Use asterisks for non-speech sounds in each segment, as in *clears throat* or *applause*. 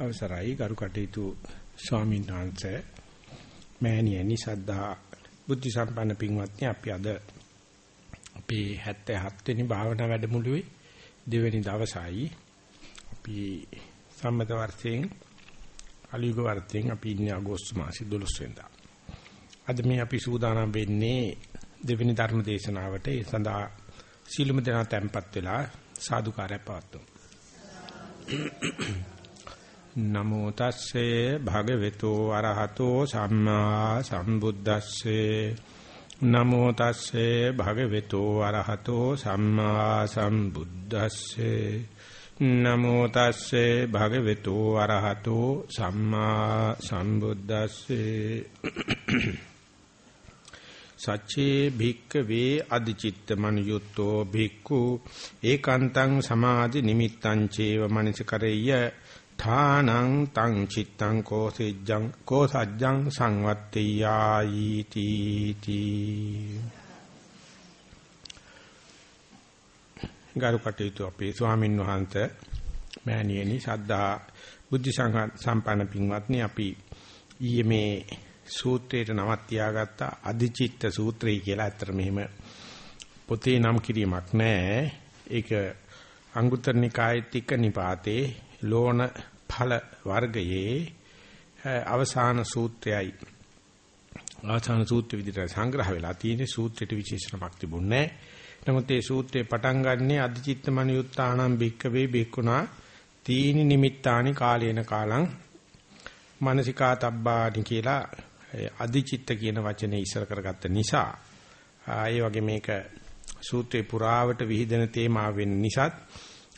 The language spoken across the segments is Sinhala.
අවසරයි ගරු කටයුතු ස්වාමීන් වහන්සේ. මෑණියනි සද්ධා බුද්ධ සම්පන්න පින්වත්නි අපි අද අපේ 77 වෙනි භාවනා වැඩමුළුවේ දෙවෙනි දවසයි. අපි සම්මත වර්ෂයෙන් අලුයුග වර්ෂයෙන් අපි ඉන්නේ අගෝස්තු මාසේ 12 වෙනිදා. අද මේ අපි සූදානම් වෙන්නේ දෙවෙනි ධර්ම දේශනාවට. ඒ සඳහා සීලමු දෙනා tempත් වෙලා සාදුකාරය පවත්වමු. නමෝ තස්සේ භගවතු අරහතෝ සම්මා සම්බුද්දස්සේ. නමෝ තස්සේ භගවතු අරහතෝ සම්මා සම්බුද්දස්සේ. නමෝ තස්සේ භගවතු අරහතෝ සම්මා සම්බුද්දස්සේ. සච්චේ භික්කවේ අදිචිත්ත මනියුත්තෝ භික්ඛු. ඒකාන්තං සමාධි නිමිත්තං චේව මනසකරෙය්‍ය ඨානං තං චිත්තං කෝසෙජ්ජං කෝසජ්ජං සංවත්තේයායි තීති ගරු කටයුතු අපේ ස්වාමින් වහන්සේ මෑණියනි සද්ධා බුද්ධ සම්පන්න පින්වත්නි අපි ඊයේ මේ සූත්‍රයට නමක් තියාගත්ත. අදිචිත්ත සූත්‍රය කියලා. ඇත්තට මෙහෙම පොතේ නම් කිරීමක් නැහැ. ඒක අංගුත්තර නිකායේ තික නිපාතේ ලෝණ ඵල වර්ගයේ අවසාන සූත්‍රයයි. අවසාන සූත්‍ර විදිහට සංග්‍රහ වෙලා තියෙන සූත්‍රයට විශේෂණමක් තිබුණේ නමුත් ඒ සූත්‍රේ පටන් ගන්නේ අධිචිත්ත මනියුත්තානම් බික්කවේ බික්කුණා තීනි නිමිත්තානි කාලේන කාලං මානසිකා තබ්බානි කියලා අධිචිත්ත කියන වචනේ ඉස්සර කරගත්ත නිසා ඒ වගේ මේක සූත්‍රේ පුරාවට විහිදෙන තේමාව වෙන නිසාත්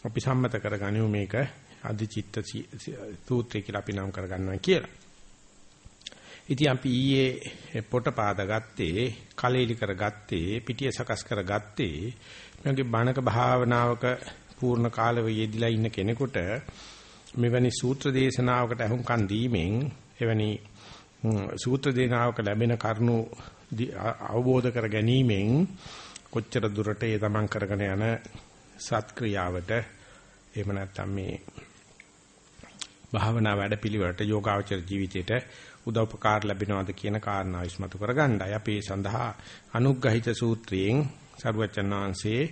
අපි සම්මත කරගනිමු මේක. අධිචිත්ත සූත්‍රය කියලා අපි නම් කරගන්නවා කියලා. ඉතින් අපි ඊයේ පොට පාදගත්තේ කලෙලි කරගත්තේ පිටිය සකස් කරගත්තේ මේගේ බණක භාවනාවක පූර්ණ කාලෙ යෙදිලා ඉන්න කෙනෙකුට මෙවැනි සූත්‍ර දේශනාවකට අහුම්කන් දීමෙන් එවැනි සූත්‍ර දේශනාවක ලැබෙන කරුණු අවබෝධ කර ගැනීමෙන් කොච්චර දුරට ඒ තමන් කරගෙන යන සත්ක්‍රියාවට එහෙම නැත්නම් මේ භාවනා වැඩපිළිවෙලට යෝගාචර ජීවිතයට උදව්පකාර ලැබෙනවද කියන කාරණා විශ්මතු කරගන්නයි අපි සඳහා අනුග්‍රහිත සූත්‍රයෙන් සරුවචන් වහන්සේ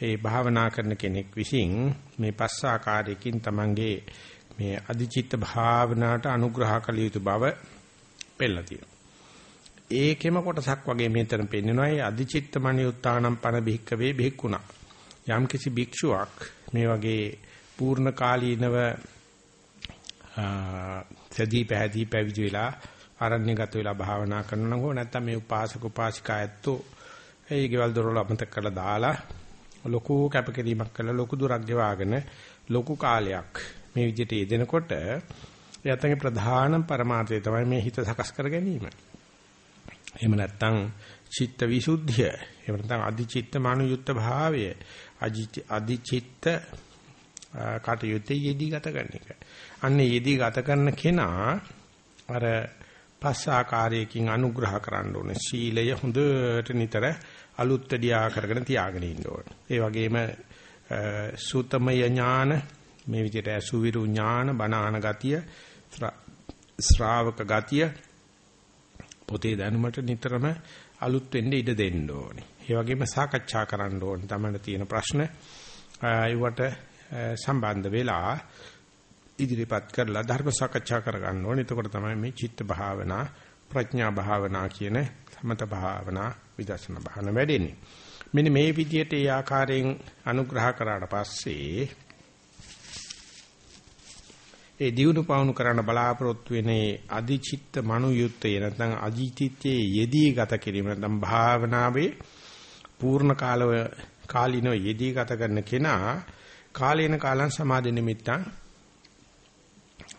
ඒ භාවනා කරන කෙනෙක් විසින් මේ පස් ආකාරයකින් තමන්ගේ මේ අධිචිත්ත භාවනාවට අනුග්‍රහ කළ යුතු බව පෙන්නලා තියෙනවා. ඒකෙම කොටසක් වගේ මෙතන පෙන්නනවා. ඒ අධිචිත්ත මනියුත්තානම් පන බික්කවේ බික්කුණා. යම්කිසි භික්ෂුවක් මේ වගේ පූර්ණ කාලීනව සදී පැහැදී පැවිදි වෙලා ආරණ්‍යගත වෙලා භාවනා කරනවා නම් නැත්නම් මේ උපාසක උපාසිකා ඇත්තෝ ඒ ගෙවල් දොරවල් අමතක කරලා දාලා ලොකු කැපකිරීමක් කළා ලොකු දුරක් ගෙවාගෙන ලොකු කාලයක් මේ විදිහට යෙදෙනකොට එයාටගේ ප්‍රධාන පරමාර්ථය තමයි මේ හිත සකස් කර ගැනීම. එහෙම නැත්නම් චිත්ත විසුද්ධිය, එහෙම නැත්නම් අධිචිත්ත මානුයුක්ත භාවය, අධිචිත්ත කටයුත්තේ යෙදී ගත කරන එක. අන්නේ යෙදී ගත කරන කෙනා අර පස් ආකාරයකින් අනුග්‍රහ කරන්න ඕනේ. සීලය හොඳට නිතර අලුත් දියා කරගෙන තියාගෙන ඉන්න ඕනේ. ඒ වගේම සූතමය ඥාන මේ විදිහට අසුවිරු ඥාන බණාන ගතිය ශ්‍රාවක ගතිය පොතේ දැනුමට නිතරම අලුත් වෙන්න ඉඩ දෙන්න ඕනේ. ඒ වගේම සාකච්ඡා කරන්න ඕනේ. තමයි තියෙන ප්‍රශ්න ඒවට සම්බන්ධ වෙලා ඉදිරිපත් කරලා ධර්ම සාකච්ඡා කරගන්න ඕනේ. එතකොට තමයි මේ චිත්ත භාවනා, ප්‍රඥා භාවනා කියන සමත භාවනා, විදර්ශනා භාවනා වැඩෙන්නේ. මෙන්න මේ විදිහට ඒ ආකාරයෙන් අනුග්‍රහ කරාට පස්සේ ඒ දියුණු පවුණු කරන්න බලාපොරොත්තු වෙන්නේ අදිචිත්ත මනුයුත්තේ නැත්නම් අජීතිත්‍යයේ යෙදී ගත කිරීම නැත්නම් භාවනාවේ පූර්ණ කාලව කාලිනව යෙදී ගත කරන කෙනා කාලේන කාලං සමාධි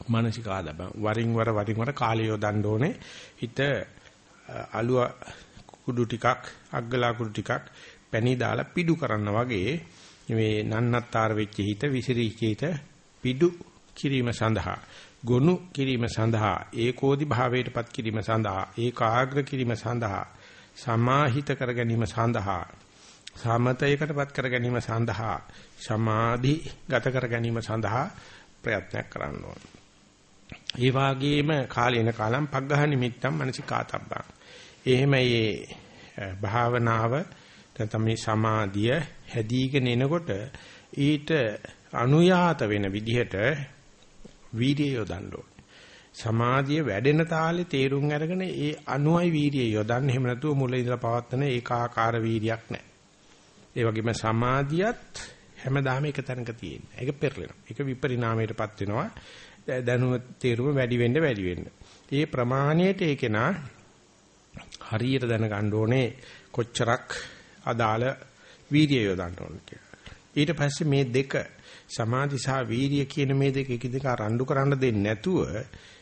නිමිත්තං මානසිකාදබ වරින් වර වරින් වර කාලය යොදන්න ඕනේ හිත අලුව කුඩු ටිකක් අග්ගලා කුඩු ටිකක් පැණි දාලා පිඩු කරන්න වගේ මේ නන්නත්තර වෙච්ච හිත විසිරීච්ච හිත පිඩු කිරීම සඳහා ගොනු කිරීම සඳහා ඒකෝදි භාවයටපත් කිරීම සඳහා ඒකාග්‍ර කිරීම සඳහා සමාහිත කර ගැනීම සඳහා සමතයකටපත් කර ගැනීම සඳහා සමාධි ගත කර ගැනීම සඳහා ප්‍රයත්නයක් කරන්න ඕනේ. ඒ වාගේම කාලේන කාලම් පග්ගහ නිමිත්තම් මනසිකාතබ්බං. එහෙම මේ භාවනාව නැත්නම් මේ සමාධිය හැදීගෙන එනකොට ඊට අනුයාත වෙන විදිහට වීර්යය යොදන්න ඕනේ. සමාධිය වැඩෙන තාලේ තේරුම් අරගෙන ඒ අනුයි වීර්යය යොදන්න. එහෙම නැතුව මුල ඉඳලා පවත්තන ඒකාකාර වීර්යයක් නැහැ. ඒ වගේම සමාධියත් හැමදාම එක තැනක තියෙනවා. ඒක පෙරලෙනවා. ඒක විපරිණාමයටපත් වෙනවා. දැනුම තේරුම වැඩි වෙන්න වැඩි වෙන්න. ඒ ප්‍රමාණයට ඒකේනා හරියට දැනගන්න ඕනේ කොච්චරක් අදාළ වීර්යය යොදන්න ඕනේ කියලා. ඊට පස්සේ මේ දෙක සමාධි සහ වීර්ය කියන මේ දෙක එකිනෙක රණ්ඩු කරන්න දෙන්නේ නැතුව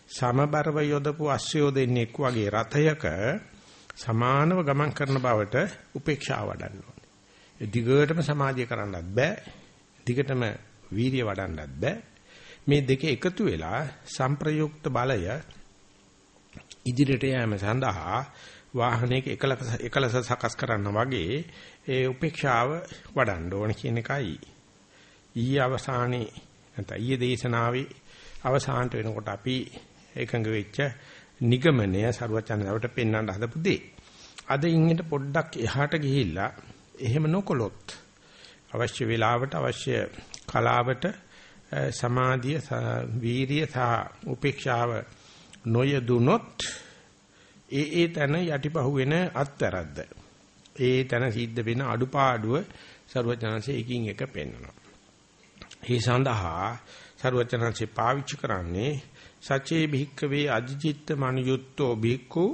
සමබරව යොදපු අශ්වයෝ දෙන්නෙක් වගේ රථයක සමානව ගමන් කරන බවට උපේක්ෂාව වඩන්න ඕනේ. දිගටම සමාධිය කරන්නත් බෑ. දිගටම වීර්ය වඩන්නත් බෑ. මේ දෙක එකතු වෙලා සංප්‍රයුක්ත බලය ඉදිරියට යෑම සඳහා වාහනයක එකලස එකලස සකස් කරන්න වගේ ඒ උපේක්ෂාව වඩන්න ඕන කියන එකයි ඊයේ අවසානයේ නැත්නම් ඊයේ දේශනාවේ අවසානට වෙනකොට අපි එකඟ වෙච්ච නිගමනය සරුවචනදවට පෙන්වන්න හදපු දේ. අද ඉන්නට පොඩ්ඩක් එහාට ගිහිල්ලා එහෙම නොකොලොත් අවශ්‍ය වෙලාවට අවශ්‍ය කලාවට සමාධිය වීරිය සහ උපේක්ෂාව නොයදුනොත් ඒ ඒ තන යටිපහුවෙන අත්තරද්ද ඒ තන සිද්ධ වෙන අඩුපාඩුව ਸਰවඥාන්සේ එකින් එක පෙන්වනවා. ඒ සඳහා ਸਰවඥාන්සේ පාවිච්චි කරන්නේ සචේ භික්කවේ අජිචිත්ත මනුයුත්තෝ භික්ඛු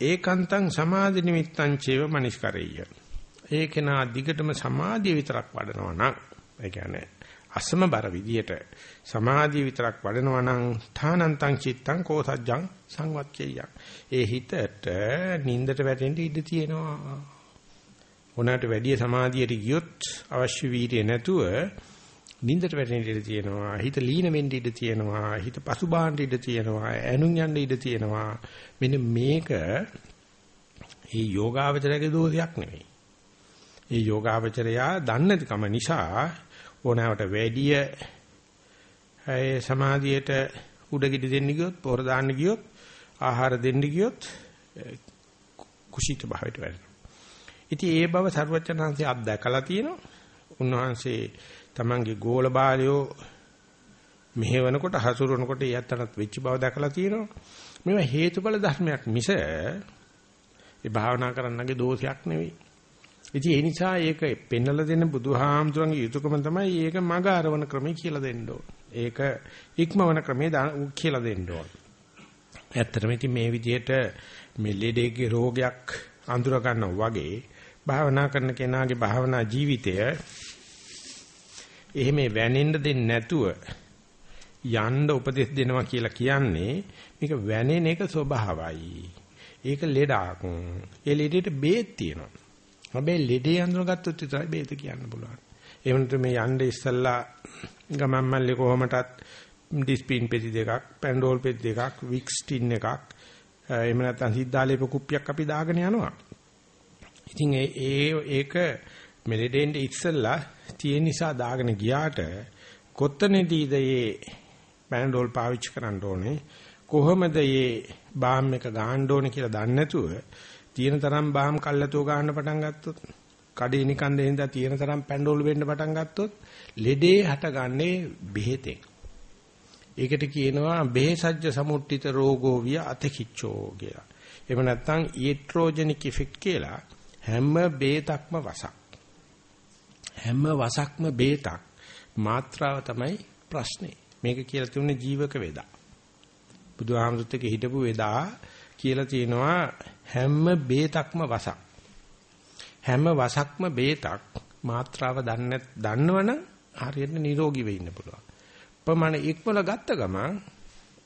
ඒකාන්තං සමාධි නිමිත්තං චේව මනිස්කරෙය්‍ය. ඒ කෙනා දිගටම සමාධිය විතරක් වඩනවා නම් ඒ කියන්නේ අසමබර විදියට සමාධිය විතරක් වඩනවා නම් ථානන්තං චිත්තං කෝසජ්ජං සංවච්චේය. ඒ හිතට නින්දට වැටෙන්න ඉඩ තියෙනවා. උනාට වැඩි සමාධියට ගියොත් අවශ්‍ය වීර්ය නැතුව නින්දට වැටෙන්න ඉඩ තියෙනවා. හිත ලීන වෙන්න ඉඩ තියෙනවා. හිත පසුබාහන්න ඉඩ තියෙනවා. ඇනුන් යන්න ඉඩ තියෙනවා. මෙන්න මේක මේ යෝගාවචරයේ දෝෂයක් නෙවෙයි. මේ යෝගාවචරයා දන්නේ නැතිකම නිසා ඕනෑවට වැඩිය ඒ සමාධියට උඩගිඩි දෙන්න ගියොත් පොර දාන්න ගියොත් ආහාර දෙන්න ගියොත් කුසීත භාවයට වැටෙනවා. ඉතින් ඒ බව සර්වචනහන්සේ අත්දැකලා තියෙනවා. උන්වහන්සේ තමන්ගේ ගෝල බාලයෝ මෙහෙවනකොට හසුරනකොට යත්තනත් වෙච්ච බව දැකලා තියෙනවා. මේවා හේතුඵල ධර්මයක් මිස ඒ භාවනා කරන්නගේ දෝෂයක් නෙවෙයි. ඉතින් ඒ නිසා ඒක පෙන්වලා දෙන බුදුහාමුදුරන්ගේ යුතුයකම තමයි ඒක මග අරවන ක්‍රමය කියලා දෙන්න ඕන. ඒක ඉක්මවන ක්‍රමය කියලා දෙන්න ඕන. ඇත්තටම ඉතින් මේ විදිහට මේ ලෙඩේගේ රෝගයක් අඳුර ගන්නවා වගේ භාවනා කරන කෙනාගේ භාවනා ජීවිතය එහෙම වැනෙන්න දෙන්නේ නැතුව යන්න උපදෙස් දෙනවා කියලා කියන්නේ මේක වැනෙන එක ස්වභාවයි. ඒක ලෙඩක්. ඒ ලෙඩේට බේත් තියෙනවා. හැබැයි ලෙඩේ අඳුනගත්තොත් විතරයි බේත කියන්න පුළුවන්. එහෙම නැත්නම් මේ යන්න ඉස්සල්ලා ගමන් මල්ලේ කොහොමටත් ඩිස්පින් පෙති දෙකක්, පැන්ඩෝල් පෙති දෙකක්, වික්ස් ටින් එකක්, එහෙම නැත්නම් සිද්ධාලේප කුප්පියක් අපි දාගෙන යනවා. ඉතින් ඒ ඒක මෙලෙඩෙන්ට ඉස්සල්ලා තියෙන නිසා දාගෙන ගියාට කොත්තනදීද මේ පැන්ඩෝල් පාවිච්චි කරන්න ඕනේ කොහොමද මේ බාම් එක ගහන්න ඕනේ කියලා දන්නේ නැතුව තියෙන තරම් බාම් කල්ලාතෝ ගන්න පටන් ගත්තොත් කඩේ නිකන් දෙහින්දා තියෙන තරම් පැන්ඩෝල් වෙන්න පටන් ගත්තොත් ලෙඩේ හටගන්නේ බෙහෙතෙන්. ඒකට කියනවා බෙහෙසජ්ජ සමුට්ඨිත රෝගෝ විය අතකිච්චෝ කියලා. එහෙම නැත්නම් ඊට්‍රෝජෙනික් ඉෆෙක්ට් කියලා හැම බේතක්ම වසක්. හැම වසක්ම බේතක් මාත්‍රාව තමයි ප්‍රශ්නේ. මේක කියලා තියුනේ ජීවක වේදා. බුදුහාමුදුරුත් එක්ක හිටපු වේදා කියලා තියෙනවා හැම බේතක්ම වසක්. හැම වසක්ම බේතක් මාත්‍රාව දන්නේ දන්නවනම් හරියට නිරෝගී වෙන්න ඉන්න පුළුවන්. ප්‍රමාණ ඉක්මල ගත්ත ගමන්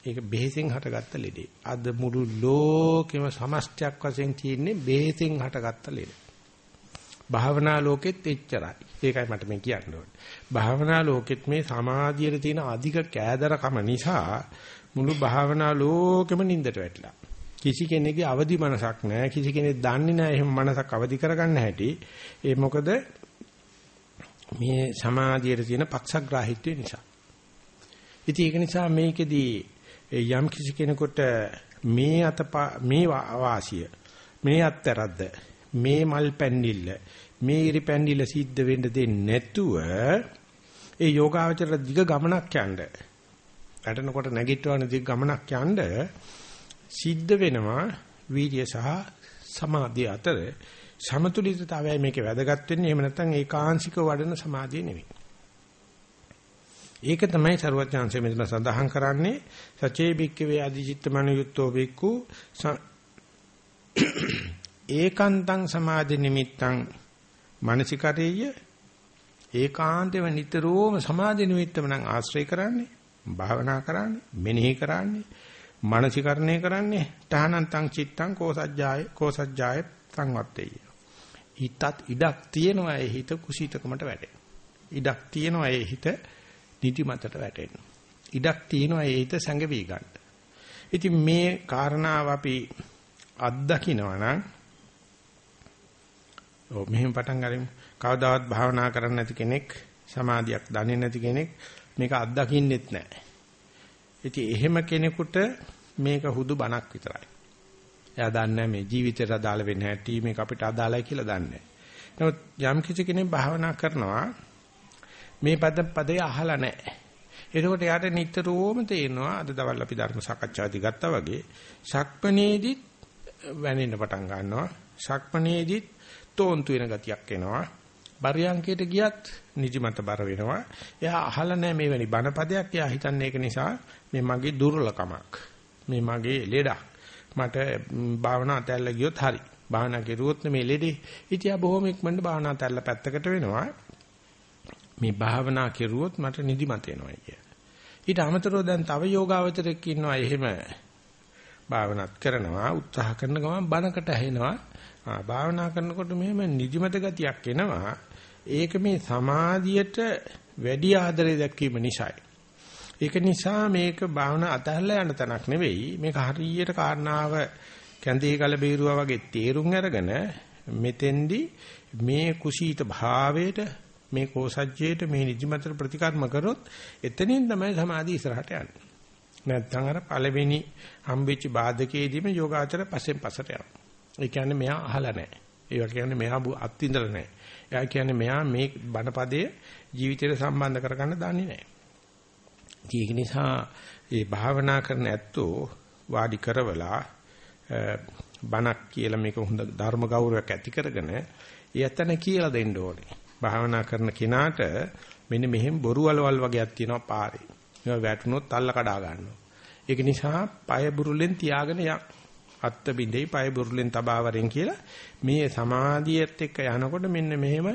ඒක බෙහෙසෙන් හටගත්ත ලෙඩේ. අද මුළු ලෝකෙම සමස්තයක් වශයෙන් තියෙන්නේ බෙහෙසෙන් හටගත්ත ලෙඩ. භාවනා ලෝකෙත් එච්චරයි. ඒකයි මට මේ කියන්න ඕනේ. භාවනා ලෝකෙත් මේ සමාධියේ තියෙන අධික කෑදරකම නිසා මුළු භාවනා ලෝකෙම නින්දට වැටිලා. කිසි කෙනෙකුගේ අවදි මනසක් නැහැ. කිසි කෙනෙක් දන්නේ නැහැ එහෙම මනසක් අවදි කරගන්න හැටි. ඒ මොකද මේ සමාධියේ තියෙන පක්ෂග්‍රාහීත්වය නිසා. ඉතින් ඒක නිසා මේකෙදී යම් කිසි කෙනෙකුට මේ අත මේ වාසිය මේ අත්තරද්ද මේ මල් පැන්නිල්ල මේ ඉරි පැන්නිල්ල සිද්ධ වෙන්න දෙන්නේ නැතුව ඒ යෝගාවචර දිග ගමනක් යන්න වැටෙනකොට නැගිටවන දිග ගමනක් යන්න සිද්ධ වෙනවා වීර්ය සහ සමාධිය අතර. සමතුලිතතාවයයි මේකේ වැදගත් වෙන්නේ. එහෙම නැත්නම් ඒකාංශික වඩන සමාධිය නෙවෙයි ඒක තමයි ਸਰවඥාන්සේ මෙතන සඳහන් කරන්නේ. සචේ බික්කවේ අධිචිත්ත මනුයුත්තෝ බික්කු ඒකාන්තං සමාධි නිමිත්තං මානසිකරේය. ඒකාන්තව නිතරම සමාධි නිමිත්තම නම් ආශ්‍රය කරන්නේ භාවනා කරන්නේ මෙනෙහි කරන්නේ මානසිකරණය කරන්නේ තහනන්තං චිත්තං කෝසජ්ජාය කෝසජ්ජාය සංවත්තේය හිතත් ඉඩක් තියෙනවා ඒ හිත කුසීතකමට වැටෙන ඉඩක් තියෙනවා ඒ හිත නිදිමතට වැටෙන්න ඉඩක් තියෙනවා ඒ හිත සැඟවි ගන්න ඉතින් මේ කාරණාව අපි අත්දකිනවා නම් ඔව් මෙහෙම පටන් ගනිමු. කවදාවත් භාවනා කරන්නේ නැති කෙනෙක් සමාධියක් දන්නේ නැති කෙනෙක් මේක අත්දකින්නෙත් නැහැ. ඉතින් එහෙම කෙනෙකුට මේක හුදු බණක් විතරයි. එයා දන්නේ මේ ජීවිතයට අදාළ වෙන්නේ නැටි මේක අපිට අදාළයි කියලා දන්නේ. නමුත් යම් කිසි කෙනෙක් භාවනා කරනවා මේ පද පදේ අහලා නැහැ. එතකොට යාට නිතරම තේරෙනවා අද දවල් අපි ධර්ම සාකච්ඡාදී ගත්තා වගේ සක්මණේදිත් වැනෙන්න පටන් ගන්නවා. සක්මණේදිත් තෝන්තු වෙන ගතියක් එනවා. බරියංකයට ගියත් නිදිමත බර වෙනවා. එයා අහලා නැහැ මේ වැනි බණපදයක්. එයා හිතන්නේ ඒක නිසා මේ මගේ දුර්වලකමක්. මේ මගේ ලෙඩක්. මට භාවනා අතැල්ල ගියොත් හරි. භාවනා කෙරුවොත් මේ ලෙඩේ. ඉතියා බොහොම ඉක්මනට භාවනා අතැල්ල පැත්තකට වෙනවා. මේ භාවනා කෙරුවොත් මට නිදිමත එනවා කිය. ඊට අමතරව දැන් තව යෝගාවචරයක් ඉන්නවා එහෙම භාවනාත් කරනවා උත්සාහ කරන ගමන් බණකට ඇහෙනවා ආ භාවනා කරනකොට මෙහෙම නිදිමත ගතියක් එනවා. ඒක මේ සමාධියට වැඩි ආදරය දැක්වීම නිසායි. ඒක නිසා මේක භාවනා අතහැරලා යන තැනක් නෙවෙයි. මේක හරියට කාරණාව කැඳේ කල බේරුවා වගේ තේරුම් අරගෙන මෙතෙන්දි මේ කුසීත භාවයට මේ කෝසජ්ජයට මේ නිදිමතට ප්‍රතිකර්ම කරොත් එතනින් තමයි සමාධිය ඉස්සරහට යන්නේ. නැත්නම් අර පළවෙනි හම්බෙච්ච බාධකයේදීම යෝගාචර පස්සෙන් පස්සට යනවා. ඒ කියන්නේ මෙයා අහලා නැහැ. ඒ කියන්නේ මෙයා අත්විඳලා නැහැ. එයා කියන්නේ මෙයා මේ බණපදයේ ජීවිතයට සම්බන්ධ කරගන්න දන්නේ නැහැ. ඒක නිසා මේ භාවනා කරන ඇත්තෝ වාඩි කරවලා බණක් කියලා මේක හොඳ ධර්ම ගෞරවයක් ඇති කරගෙන ඒ ඇත්තන කියලා දෙන්න ඕනේ. භාවනා කරන කෙනාට මෙන්න මෙහෙම බොරු වලවල් වගේක් තියෙනවා පාරේ. මේවා වැටුනොත් අල්ල කඩා ගන්නවා. ඒක නිසා পায় බුරුලෙන් තියාගෙන යන්න. අත්ත බිඳේ පය බුරුලෙන් තබාවරෙන් කියලා මේ සමාධියත් එක්ක යනකොට මෙන්න මෙහෙම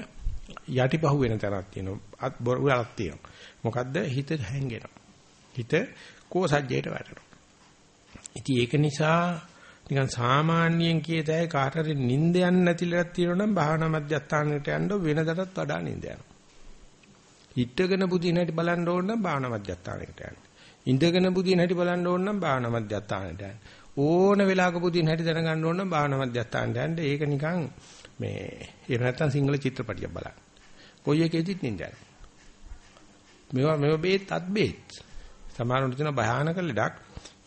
යටිපහුව වෙන තරක් තියෙනවා. අත් බොරුලක් තියෙනවා. මොකද්ද? හිත හැංගෙනවා. හිත කෝසජ්ජයට වැටෙනවා. ඉතින් ඒක නිසා නිකන් සාමාන්‍යයෙන් කියතයි කාටරි නිින්ද යන්නේ නැතිලක් තියෙනවා නම් භාවනා මධ්‍යස්ථානයට යන්න වෙනදටත් වඩා නිින්ද යනවා. හිටගෙන බුදින හැටි බලන්න ඕන නම් භාවනා මධ්‍යස්ථානයට යන්න. ඉඳගෙන බුදින හැටි බලන්න ඕන නම් භාවනා මධ්‍යස්ථානයට යන්න. ඕන වෙලාවක පුදින හැටි දැනගන්න ඕන නම් භාවනා මධ්‍යස්ථානට යන්න. ඒක නිකන් මේ එහෙම නැත්නම් සිංහල චිත්‍රපටියක් බලන්න. කොයි එකේදීත් නින්දයි. මේවා මේවා බේත් අත් බේත්. සමහරවිට තියෙන භයානක ලෙඩක්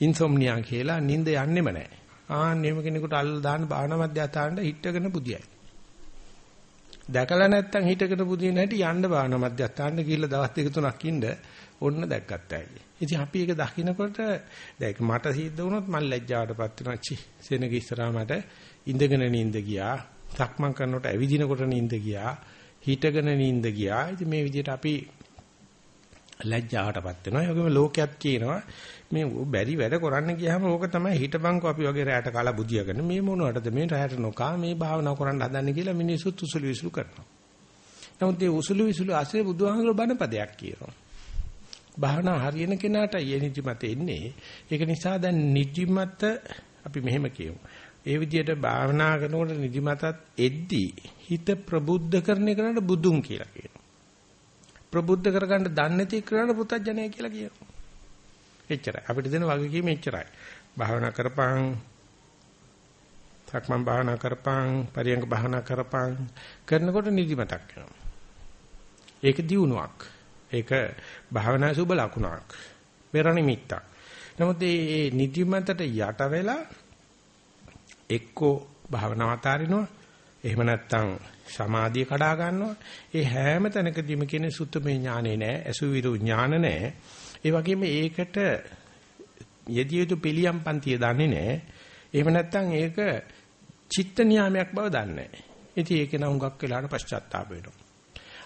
ඉන්සොම්නියා කියලා නින්ද යන්නෙම නැහැ. ආන් එහෙම කෙනෙකුට අල්ල දාන්න භාවනා මධ්‍යස්ථානට හිටගෙන පුදියයි. දැකලා නැත්නම් හිටගෙන පුදින හැටි යන්න භාවනා මධ්‍යස්ථානට ගිහිල්ලා දවස් දෙක තුනක් ඉන්න ඔන්න දැක්කත් ඇයි. ඉතින් අපි ඒක දකින්නකොට දැන් මට සිද්ධ වුණොත් මම ලැජ්ජාවටපත් වෙනවා. චි සෙනග ඉස්සරහා මට ඉඳගෙන නිින්ද ගියා. සක්මන් කරනකොට ඇවිදිනකොට නිින්ද ගියා. හිටගෙන නිින්ද ගියා. ඉතින් මේ විදිහට අපි ලැජ්ජාවටපත් වෙනවා. ඒ වගේම ලෝකයක් කියනවා මේ බැරි වැඩ කරන්න ගියාම ඕක තමයි හිටපන්කෝ අපි වගේ රැයට කාලා බුදියාගෙන මේ මොනවටද මේ රැයට නොකා මේ භාවනා කරන්න හදන්නේ කියලා මිනිස්සුත් උසුළු විසුළු කරනවා. නමුත් මේ උසුළු විසුළු ASCII බුදුහාමුදුරුවෝ බණ පදයක් කියනවා. භාවනා හරියන කෙනාට යේ නිදිමත එන්නේ. ඒක නිසා දැන් නිදිමත අපි මෙහෙම කියමු. ඒ විදිහට භාවනා කරනකොට නිදිමතත් එද්දී හිත ප්‍රබුද්ධ කරන එකට බුදුන් කියලා කියනවා. ප්‍රබුද්ධ කරගන්න දන්නේ නැති කරන පුතඥය කියලා කියනවා. එච්චරයි. අපිට දෙන වගකීම එච්චරයි. භාවනා කරපං සක්මන් භාවනා කරපං පරියංග භාවනා කරපං කරනකොට නිදිමතක් එනවා. ඒක දියුණුවක්. ඒක භාවනා සුබ ලකුණක්. පෙර නිමිත්තක්. නමුත් මේ නිදිමතට යට වෙලා එක්කෝ භාවනාව අතාරිනවා. එහෙම නැත්නම් සමාධිය කඩා ගන්නවා. ඒ හැම තැනකදීම කියන්නේ සුත්තමේ ඥානෙ නෑ, අසුවිරු ඥාන නෑ. ඒ වගේම ඒකට යෙදිය යුතු පිළියම් පන්තිය දන්නේ නෑ. එහෙම නැත්නම් ඒක චිත්ත නියාමයක් බව දන්නේ නෑ. ඉතින් ඒක නම් හුඟක් වෙලාට පශ්චාත්තාප වෙනවා.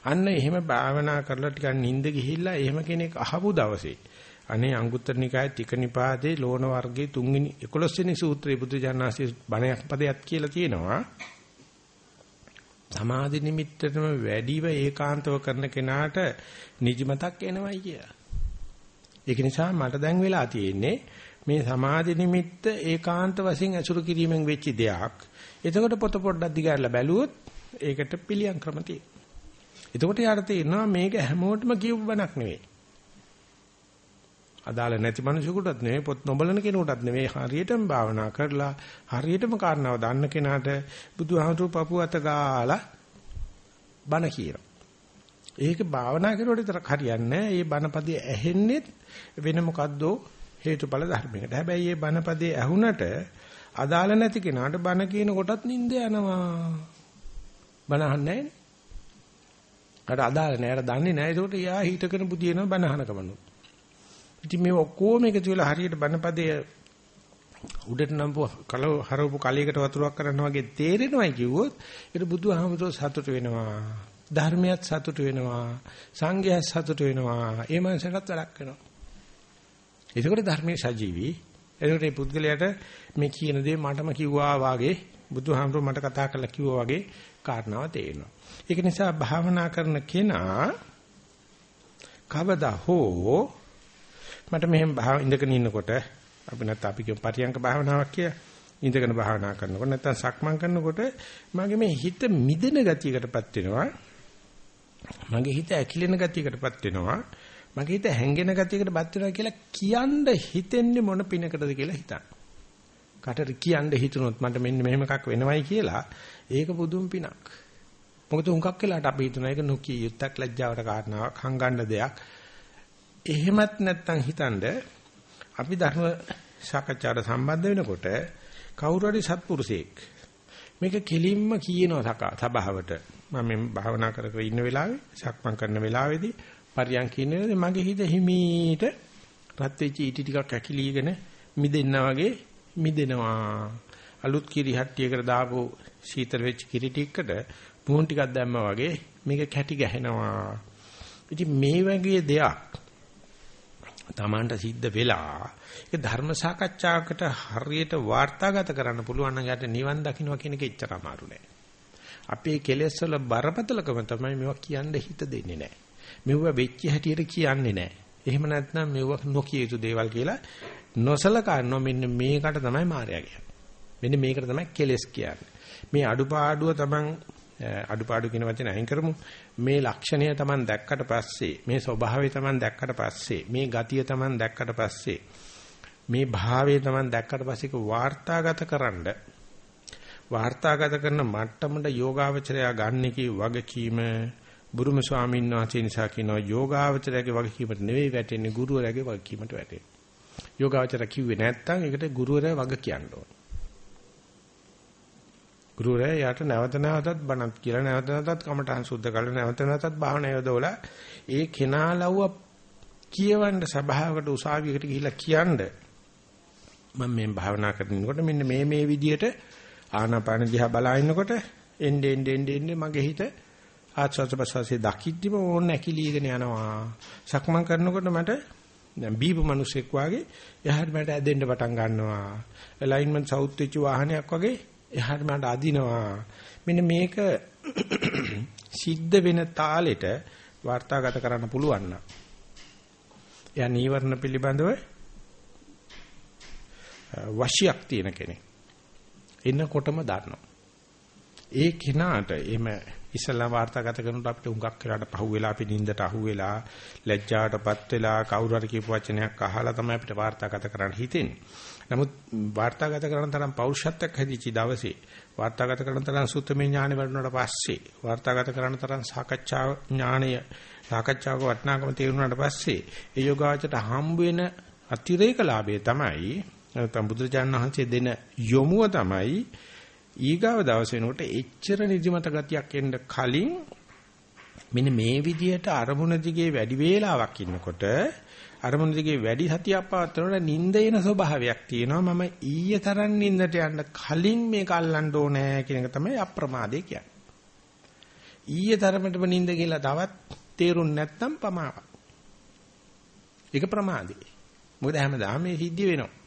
අන්න එහෙම භාවනා කරලා ටිකක් නිින්ද ගිහිල්ලා එහෙම කෙනෙක් අහපු දවසේ අනේ අංගුත්තර නිකායේ තික නිපාතේ ලෝණ වර්ගයේ තුන්වෙනි 11 වෙනි සූත්‍රයේ බුදු ජානනාසී බණයක් පදයක් කියලා තියෙනවා. සමාධි නිමිත්තටම වැඩිව ඒකාන්තව කරන කෙනාට නිදිමතක් එනවයි කියලා. ඒක නිසා මට දැන් වෙලා තියෙන්නේ මේ සමාධි නිමිත්ත ඒකාන්ත වශයෙන් ඇසුරු කිරීමෙන් වෙච්ච දෙයක්. එතකොට පොත පොඩ්ඩක් දිගාරලා බැලුවොත් ඒකට පිළියම් ක්‍රම තියෙනවා. එතකොට යාට තේරෙනවා මේක හැමෝටම කියව බණක් නෙවෙයි. අදාළ නැති මිනිසෙකුටත් නෙවෙයි පොත් නොබලන කෙනෙකුටත් නෙවෙයි හරියටම භාවනා කරලා හරියටම කාරණාව දන්න කෙනාට බුදුහාමුදුරු පපුව අත ගාලා බණ කියනවා. ඒක භාවනා කරුවට විතරක් හරියන්නේ නැහැ. මේ බණපදයේ ඇහෙන්නේ වෙන මොකද්ද හේතුඵල ධර්මයකට. හැබැයි මේ බණපදයේ ඇහුනට අදාළ නැති කෙනාට බණ කියන කොටත් නිින්ද යනවා. බණ අහන්නේ නැහැ. අර අදාළ නැහැ. අර දන්නේ නැහැ. ඒකට යා හිතගෙන බුදිනවා බණ අහන කමනොත්. ඉතින් මේ ඔක්කොම එකතු වෙලා හරියට බණපදයේ උඩට නම්පු කල හරවපු කලයකට වතුරක් කරනවා වගේ තේරෙනවයි කිව්වොත් ඒක බුදුහාමුදුරුවෝ සතුට වෙනවා. ධර්මයක් සතුට වෙනවා. සංඝයාත් සතුට වෙනවා. ඒ මනසටත් වැඩක් වෙනවා. ඒකෝට ධර්මයේ සජීවී. ඒකට මේ පුද්ගලයාට මේ කියන දේ මටම කිව්වා වාගේ බුදුහාමුදුරුවෝ මට කතා කරලා කිව්වා වගේ කාරණාව තේරෙනවා. ඒක නිසා භාවනා කරන කෙනා කවදා හෝ මට මෙහෙම ඉඳගෙන ඉන්නකොට අපි නැත්නම් අපි කියමු පරියංක භාවනාවක් කියලා ඉඳගෙන භාවනා කරනකොට නැත්නම් සක්මන් කරනකොට මගේ මේ හිත මිදෙන ගතියකටපත් වෙනවා මගේ හිත ඇකිලෙන ගතියකටපත් වෙනවා මගේ හිත හැංගෙන ගතියකටපත් වෙනවා කියලා කියන්න හිතෙන්නේ මොන පිනකටද කියලා හිතන්න. කටට කියන්න හිතුනොත් මට මෙන්න මෙහෙම එකක් වෙනවයි කියලා ඒක පුදුම පිනක්. මොකද උන්කක් වෙලාට අපි හිතන එක නොකිය යුත්තක් ලැජ්ජාවට කාරණාවක් හංගන්න දෙයක්. එහෙමත් නැත්නම් හිතනද අපි ධර්ම සාකච්ඡාට සම්බන්ධ වෙනකොට කවුරු හරි සත්පුරුෂයෙක් මේක කෙලින්ම කියනවා සභාවට. මම මේ භාවනා කර කර ඉන්න වෙලාවේ සක්මන් කරන වෙලාවේදී පරියන්ක ඉන්න වෙලාවේ මගේ හිත හිමීට රත් වෙච්ච ඊටි ටිකක් ඇකිලීගෙන මිදෙන්නා වගේ මිදෙනවා. අලුත් කිරි හට්ටියකට දාපු සීතල වෙච්ච කිරි ටිකකට පුහුණු ටිකක් දැම්මා වගේ මේක කැටි ගැහෙනවා. ඉතින් මේ වගේ දෙයක් තමන්ට සිද්ධ වෙලා ඒක ධර්ම සාකච්ඡාවකට හරියට වාර්තාගත කරන්න පුළුවන් නම් යට නිවන් දකින්න කියන එක එච්චර අමාරු නෑ. අපේ කෙලෙස් වල බරපතලකම තමයි මේවා කියන්න හිත දෙන්නේ නෑ. මෙව වෙච්ච හැටියට කියන්නේ නෑ. එහෙම නැත්නම් මෙව නොකිය යුතු දේවල් කියලා නොසලකා නොමින්න මේකට තමයි මායя කියන්නේ. මෙන්න මේකට තමයි කෙලෙස් කියන්නේ. මේ අඩුපාඩුව තමන් අඩුපාඩු කියන වචනේ අයින් කරමු. මේ ලක්ෂණය Taman දැක්කට පස්සේ මේ ස්වභාවය Taman දැක්කට පස්සේ මේ ගතිය Taman දැක්කට පස්සේ මේ භාවය Taman දැක්කට පස්සේ ඒක වාර්තාගත කරන්න වාර්තාගත කරන මට්ටමට යෝගාවචරය ගන්න කී වගකීම බුරුම ස්වාමීන් වහන්සේ නිසා කියනවා යෝගාවචරයේ වගකීමට නෙවෙයි වැටෙන්නේ ගුරුවරයාගේ වගකීමට වැටෙන්නේ. යෝගාවචර කිව්වේ නැත්තම් ඒකට ගුරුවරයා වග කියන්න ඕන. ගුරුවරයා යාට නැවත නැවතත් බණත් කියලා නැවත නැවතත් කමටහන් සුද්ධ කරලා නැවත නැවතත් භාවනා යොදවලා ඒ කෙනා ලව්ව කියවන්න සභාවකට උසාවියකට ගිහිල්ලා කියන්න මම මේ භාවනා කරනකොට මෙන්න මේ මේ විදියට ආනාපාන දිහා බලා ඉන්නකොට එnde ende ende ende මගේ හිත ආස්වාද ප්‍රසවාසයේ දකිද්දිම ඕන ඇකිලීගෙන යනවා. සක්මන් කරනකොට මට දැන් බීපු මිනිසෙක් වාගේ එහාට මට ඇදෙන්න පටන් ගන්නවා. ඇලයින්මන්ට් සවුත් වෙච්ච වාහනයක් වගේ එහාට මට අදිනවා. මෙන්න මේක *clears throat* සිද්ධ වෙන තාලෙට වාර්තාගත කරන්න පුළුවන් නම් එයා නීවරණ පිළිබඳව වශියක් තියෙන කෙනෙක්. එන්නකොටම දන්නවා. ඒ කෙනාට එimhe ඉස්සල්ලා වාර්තාගත කරනකොට අපිට හුඟක් වෙලාට පහුවෙලා අපි නිින්දට අහුවෙලා ලැජ්ජාටපත් වෙලා කවුරු හරි කියපු වචනයක් අහලා තමයි අපිට වාර්තාගත කරන්න හිතෙන්නේ. නමුත් වාර්තාගත කරන තරම් පෞරුෂත්වයක් හැදිච්ච දවසේ වාර්තාගත කරන තරම් සුත්තමේ ඥානෙ වැඩුණාට පස්සේ වාර්තාගත කරන තරම් සාකච්ඡා ඥාණය සාකච්ඡාවක වටිනාකම තේරුණාට පස්සේ ඒ යෝගාචරයට හම්බ වෙන අතිරේක ලාභය තමයි නැත්නම් බුදුරජාණන් වහන්සේ දෙන යොමුව තමයි ඊගාව දවස් වෙනකොට එච්චර නිදිමත ගතියක් එන්න කලින් මෙන්න මේ විදිහට අරමුණ දිගේ වැඩි වේලාවක් ඉන්නකොට අරමුණ දිගේ වැඩි සතියක් පවත්වනකොට නිින්ද එන ස්වභාවයක් තියෙනවා මම ඊයේ තරම් නිින්දට යන්න කලින් මේක අල්ලන්න ඕනේ කියන එක තමයි අප්‍රමාදේ කියන්නේ ඊයේ තරමටම නිින්ද කියලා තවත් තේරුම් නැත්නම් පමාවක් ඒක ප්‍රමාදේ මොකද හැමදාම මේ සිද්ධ වෙනවා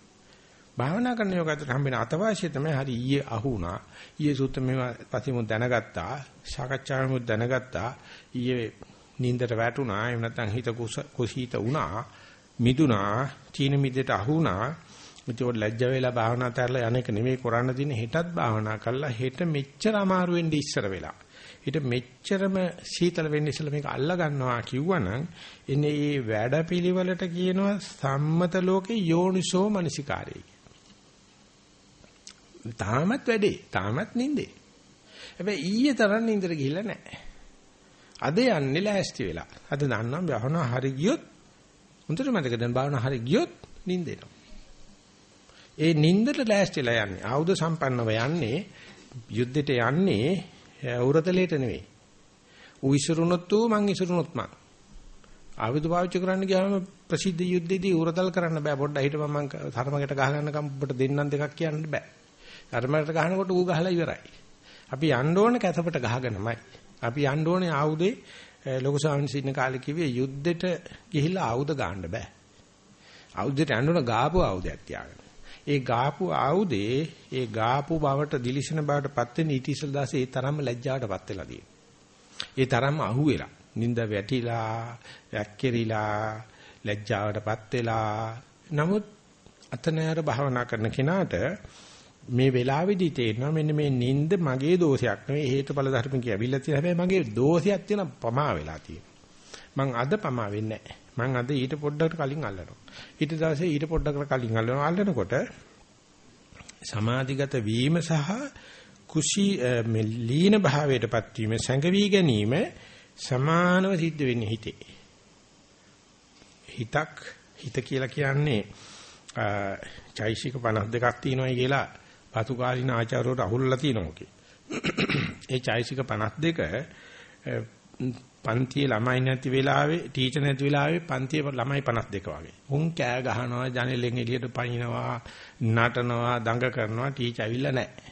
භාවනා කරන යෝගාවචර හම්බෙන අතවාසිය තමයි හරි ඊයේ අහු වුණා. ඊයේ සූත්‍ර මේවා පස්සේ දැනගත්තා. සාකච්ඡාවෙමුත් දැනගත්තා. ඊයේ නින්දට වැටුණා. එහෙම නැත්නම් හිත කුසීත වුණා. මිදුණා. චීන මිදෙට අහු වුණා. ඒකෝට ලැජ්ජ වෙලා භාවනා කරලා යන්නේක නෙමෙයි කරන්න දින හෙටත් භාවනා කරලා හෙට මෙච්චර අමාරු වෙන්නේ ඉස්සර වෙලා. ඊට මෙච්චරම සීතල වෙන්න ඉස්සෙල්ලා මේක අල්ලා ගන්නවා කිව්වනම් එන්නේ මේ වැඩපිළිවෙලට කියනවා සම්මත ලෝකේ යෝනිසෝ මනසිකාරය. තාමත් වැඩේ. තාමත් නින්දේ. හැබැයි ඊයේ තරම් නින්දට ගිහිල්ලා නැහැ. අද යන්නේ ලෑස්ති වෙලා. අද දන්නම් භාවනා හරි ගියොත් හොඳට මතක දැන් භාවනා හරි ගියොත් නින්දෙනවා. ඒ නින්දට ලෑස්තිලා යන්නේ. ආයුධ සම්පන්නව යන්නේ යුද්ධෙට යන්නේ උරතලයට නෙවෙයි. ඌ ඉසුරුනොත් ඌ මං ඉසුරුනොත් මං. ආයුධ පාවිච්චි කරන්න ගියාම ප්‍රසිද්ධ යුද්ධෙදී උරතල් කරන්න බෑ. පොඩ්ඩක් හිටපන් මං තරමකට ගහ ගන්නකම් ඔබට දෙන්නම් දෙකක් කියන්න බෑ. ධර්මයට ගහනකොට ඌ ගහලා ඉවරයි. අපි යන්න ඕනේ කැතපට ගහගෙනමයි. අපි යන්න ඕනේ ආයුධේ ලොකු ස්වාමීන් ඉන්න කාලේ කිව්වේ යුද්ධෙට ගිහිල්ලා ආයුධ ගන්න බෑ. ආයුධෙට යන්න ඕන ගාපු ආයුධයක් තියාගෙන. ඒ ගාපු ආයුධේ ඒ ගාපු බවට දිලිසෙන බවට පත් වෙන ඊටිසල් දාසේ ඒ තරම්ම ලැජ්ජාවටපත් වෙලා තියෙනවා. ඒ තරම්ම අහුවෙලා, නිින්ද වැටිලා, වැක්කිරිලා, ලැජ්ජාවටපත් වෙලා. නමුත් අතනෑර භාවනා කරන කෙනාට මේ වෙලාවේදී තේරෙනවා මෙන්න මේ නිින්ද මගේ දෝෂයක් නෙවෙයි හේතුඵල ධර්ම කියවිලා තියෙන හැබැයි මගේ දෝෂයක් තියෙන පමා වෙලා තියෙනවා. මං අද පමා වෙන්නේ නැහැ. මං අද ඊට පොඩ්ඩකට කලින් අල්ලනවා. ඊට දවසේ ඊට පොඩ්ඩකට කලින් අල්ලනවා. අල්ලනකොට සමාධිගත වීම සහ කුසී මේ ලීන භාවයටපත් වීම සැඟවි ගැනීම සමානව සිද්ධ වෙන්නේ හිතේ. හිතක් හිත කියලා කියන්නේ චෛසික 52ක් තියෙනවායි කියලා පසු කාලින ආචාර්යවරු අහුල්ලා තියෙනවා ඔකේ. ඒ චෛසික 52 පන්තියේ ළමයි නැති වෙලාවේ ටීචර් නැති වෙලාවේ පන්තියේ ළමයි 52 වගේ. උන් කෑ ගහනවා ජනෙලෙන් එළියට පනිනවා නටනවා දඟ කරනවා ටීචර් ඇවිල්ලා නැහැ.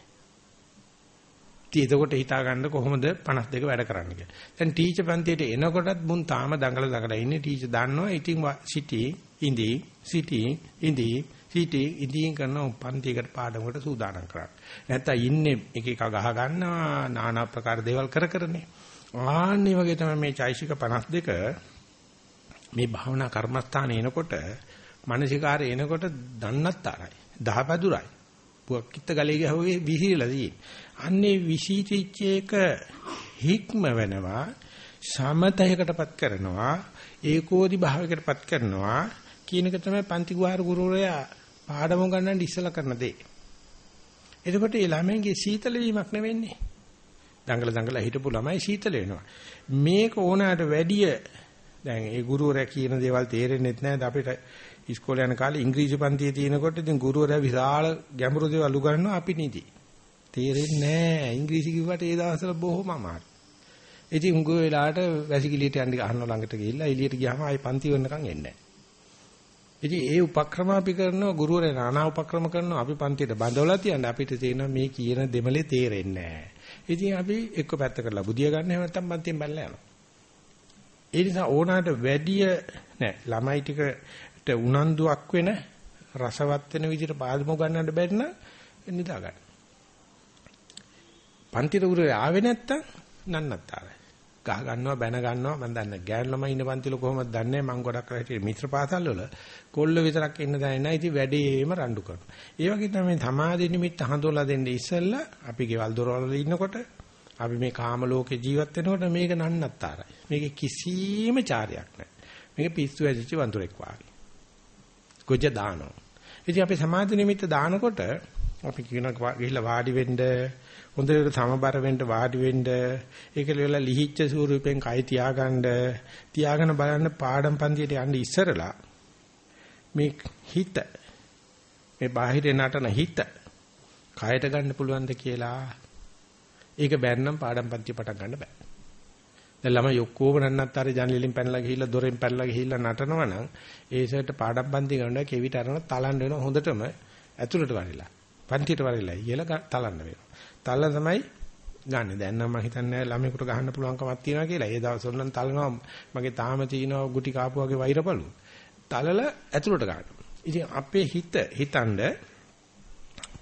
ඉතින් එතකොට හිතා ගන්න කොහොමද 52 වැඩ කරන්න කියලා. දැන් ටීචර් පන්තියට එනකොටත් මුන් තාම දඟල දඟල ඉන්නේ ටීචර් දන්නවා ඉතින් සිටි ඉඳි සිටි ඉඳි සීටේ ඉදින් කරන පන්තියකට පාඩමකට සූදානම් කරන්නේ. නැත්තම් ඉන්නේ එක එක ගහ ගන්නවා নানা ආකාර දේවල් කර කරනේ. ආන්නේ වගේ තමයි මේ චෛසික 52 මේ භාවනා කර්මස්ථානේ එනකොට මානසිකාරය එනකොට දන්නත් තරයි. දහපදුරයි. පුවක්කිට ගලේ ගහුවේ විහිරලා තියෙන්නේ. අන්නේ විශීතිච්ච එක හික්ම වෙනවා සමතයකටපත් කරනවා ඒකෝදි භාවයකටපත් කරනවා කියන එක තමයි පන්ති ගුහාර ගුරුවරයා පාඩම ගන්නන්න ඉස්සලා කරන දේ. එතකොට ඒ ළමයින්ගේ සීතල වීමක් නෙවෙන්නේ. දඟල දඟල හිටපු ළමයි සීතල වෙනවා. මේක ඕනෑමට වැඩිය දැන් ඒ ගුරුවරයා කියන දේවල් තේරෙන්නේ නැහැ. අපිට ඉස්කෝලේ යන කාලේ ඉංග්‍රීසි පන්තියේ තියෙනකොට ඉතින් ගුරුවරයා විශාල ගැඹුරු දේවල් උගන්වනවා අපි නිදි. තේරෙන්නේ නැහැ. ඉංග්‍රීසි කිව්වට ඒ දවස්වල බොහොම අමාරුයි. ඉතින් උංගෝ වෙලාවට වැසිකිළියට යන්න අහන්න ළඟට ගිහිල්ලා එළියට ගියාම ආයි පන්ති වෙනකන් එන්නේ නැහැ. ඉතින් ඒ උපක්‍රම අපි කරනවා ගුරුවරයා নানা උපක්‍රම කරනවා අපි පන්තියට බඳවලා තියන්නේ අපිට තේරෙනවා මේ කියන දෙමලේ තේරෙන්නේ නැහැ. ඉතින් අපි එක්ක පැත්ත කරලා බුදිය ගන්න එහෙම නැත්නම් පන්තියෙන් බැලලා යනවා. ඒ නිසා ඕනාට වැඩිය නෑ ළමයි ටිකට උනන්දුවක් වෙන රසවත් වෙන විදිහට පාදම ගන්නට බැරි නම් නිදා ගන්න. පන්තිර උරේ ආවේ නැත්තම් නන්නත්තරයි. ගහ ගන්නවා බැන ගන්නවා මම දන්නේ ගෑනු ළමයි ඉන්න පන්තිල කොහොමද දන්නේ මම ගොඩක් රටේ මිත්‍ර පාසල් වල කොල්ල විතරක් ඉන්න දැන නැහැ ඉතින් වැඩේම රණ්ඩු කරනවා ඒ වගේ තමයි සමාධි නිමිත්ත හඳුල්ලා දෙන්න ඉස්සෙල්ලා අපි ගෙවල් දොරවල් ඉන්නකොට අපි මේ කාම ලෝකේ ජීවත් වෙනකොට මේක නන්නත්තරයි. මේක කිසිම චාරයක් නැහැ. මේක පිස්සු ඇදිච්ච වඳුරෙක් වාගේ. ගොජ දානවා. ඉතින් අපි සමාධි නිමිත්ත දානකොට අපි කියන ගිහිල්ලා වාඩි වෙන්න හොඳට සමබර වෙන්න වාඩි වෙන්න ඒකල ලිහිච්ච ස්වරූපෙන් කය තියාගන්න තියාගෙන බලන්න පාඩම් පන්තියට යන්න ඉස්සරලා මේ හිත මේ බාහිර නටන හිත කයට ගන්න පුළුවන්ද කියලා ඒක බැන්නම් පාඩම් පන්ති පටන් ගන්න බෑ. දැන් ළමයි ඔක්කොම නන්නත්තර ජනලින් පැනලා ගිහිල්ලා දොරෙන් පැනලා ගිහිල්ලා නටනවා නම් ඒසට පාඩම් පන්ති ගන්නවා කෙවිත අරන තලන්න වෙන හොඳටම ඇතුළට වරිලා. පන්තියට වරිලා ඉයලා තලන්න වෙනවා. තල්ල තමයි ගන්න. දැන් නම් මම හිතන්නේ ළමයෙකුට ගහන්න පුළුවන්කමක් තියනවා කියලා. ඒ දවස්වල නම් තලනවා මගේ තාම තියෙනවා ගුටි කාපු වගේ වෛරපළු. තලල ඇතුළට ගන්නවා. ඉතින් අපේ හිත හිතනද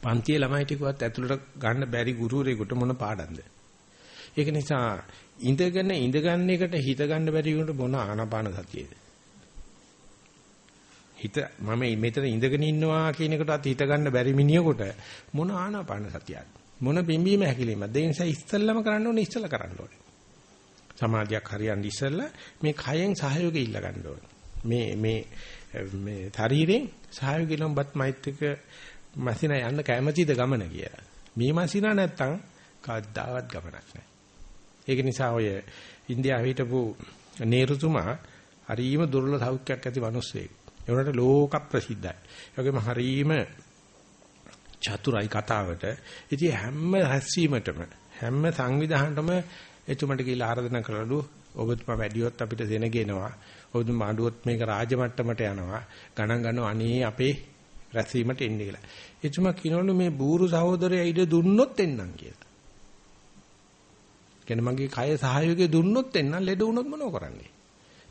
පන්තියේ ළමයි ටිකවත් ඇතුළට ගන්න බැරි ගුරුවරයෙකුට මොන පාඩම්ද? ඒක නිසා ඉඳගෙන ඉඳගන්න එකට හිත ගන්න බැරි වුණොත් මොන ආනාපාන සතියේද? හිත මම මෙතන ඉඳගෙන ඉන්නවා කියන එකටත් හිත ගන්න බැරි මිනිහෙකුට මොන ආනාපාන සතියක්ද? මොන පිම්බීම හැකිලිමද? ඒ නිසා ඉස්සල්ලාම කරන්න ඕනේ ඉස්සල්ලා කරන්න ඕනේ. සමාධියක් හරියන්න ඉස්සල්ලා මේ කයෙන් සහයෝගය ඉල්ල ගන්න ඕනේ. මේ මේ මේ ශරීරයෙන් සහයෝගය ලොම්බත් මෛත්‍රික මැසිනා යන්න කැමැතිද ගමන කියලා. මේ මැසිනා නැත්තම් කවදාවත් ගමනක් නැහැ. ඒක නිසා ඔය ඉන්දියාවේ හිටපු නේරුතුමා හරීම දුර්ලභ සෞඛ්‍යයක් ඇති මිනිස්සෙක්. ඒ වුණාට ලෝක ප්‍රසිද්ධයි. ඒ වගේම හරීම චතුරයි කතාවට. ඉතින් හැම හැස්සීමටම හැම සංවිධානයකම එතුමන්ට කියලා ආරාධනා කළලු ඔබතුමා වැඩියොත් අපිට දෙන ගෙනවා. ඔබතුමා අඩුවොත් මේක රාජ මට්ටමට යනවා. ගණන් ගන්නව අනේ අපේ රැස්වීමට එන්නේ කියලා. එතුමා කියනවලු මේ බూరు සහෝදරයා ඉඩ දුන්නොත් එන්නම් කියලා. කියන්නේ මගේ කය සහයෝගය දුන්නොත් එන්නම් ලෙඩ වුණොත් මොනව කරන්නේ?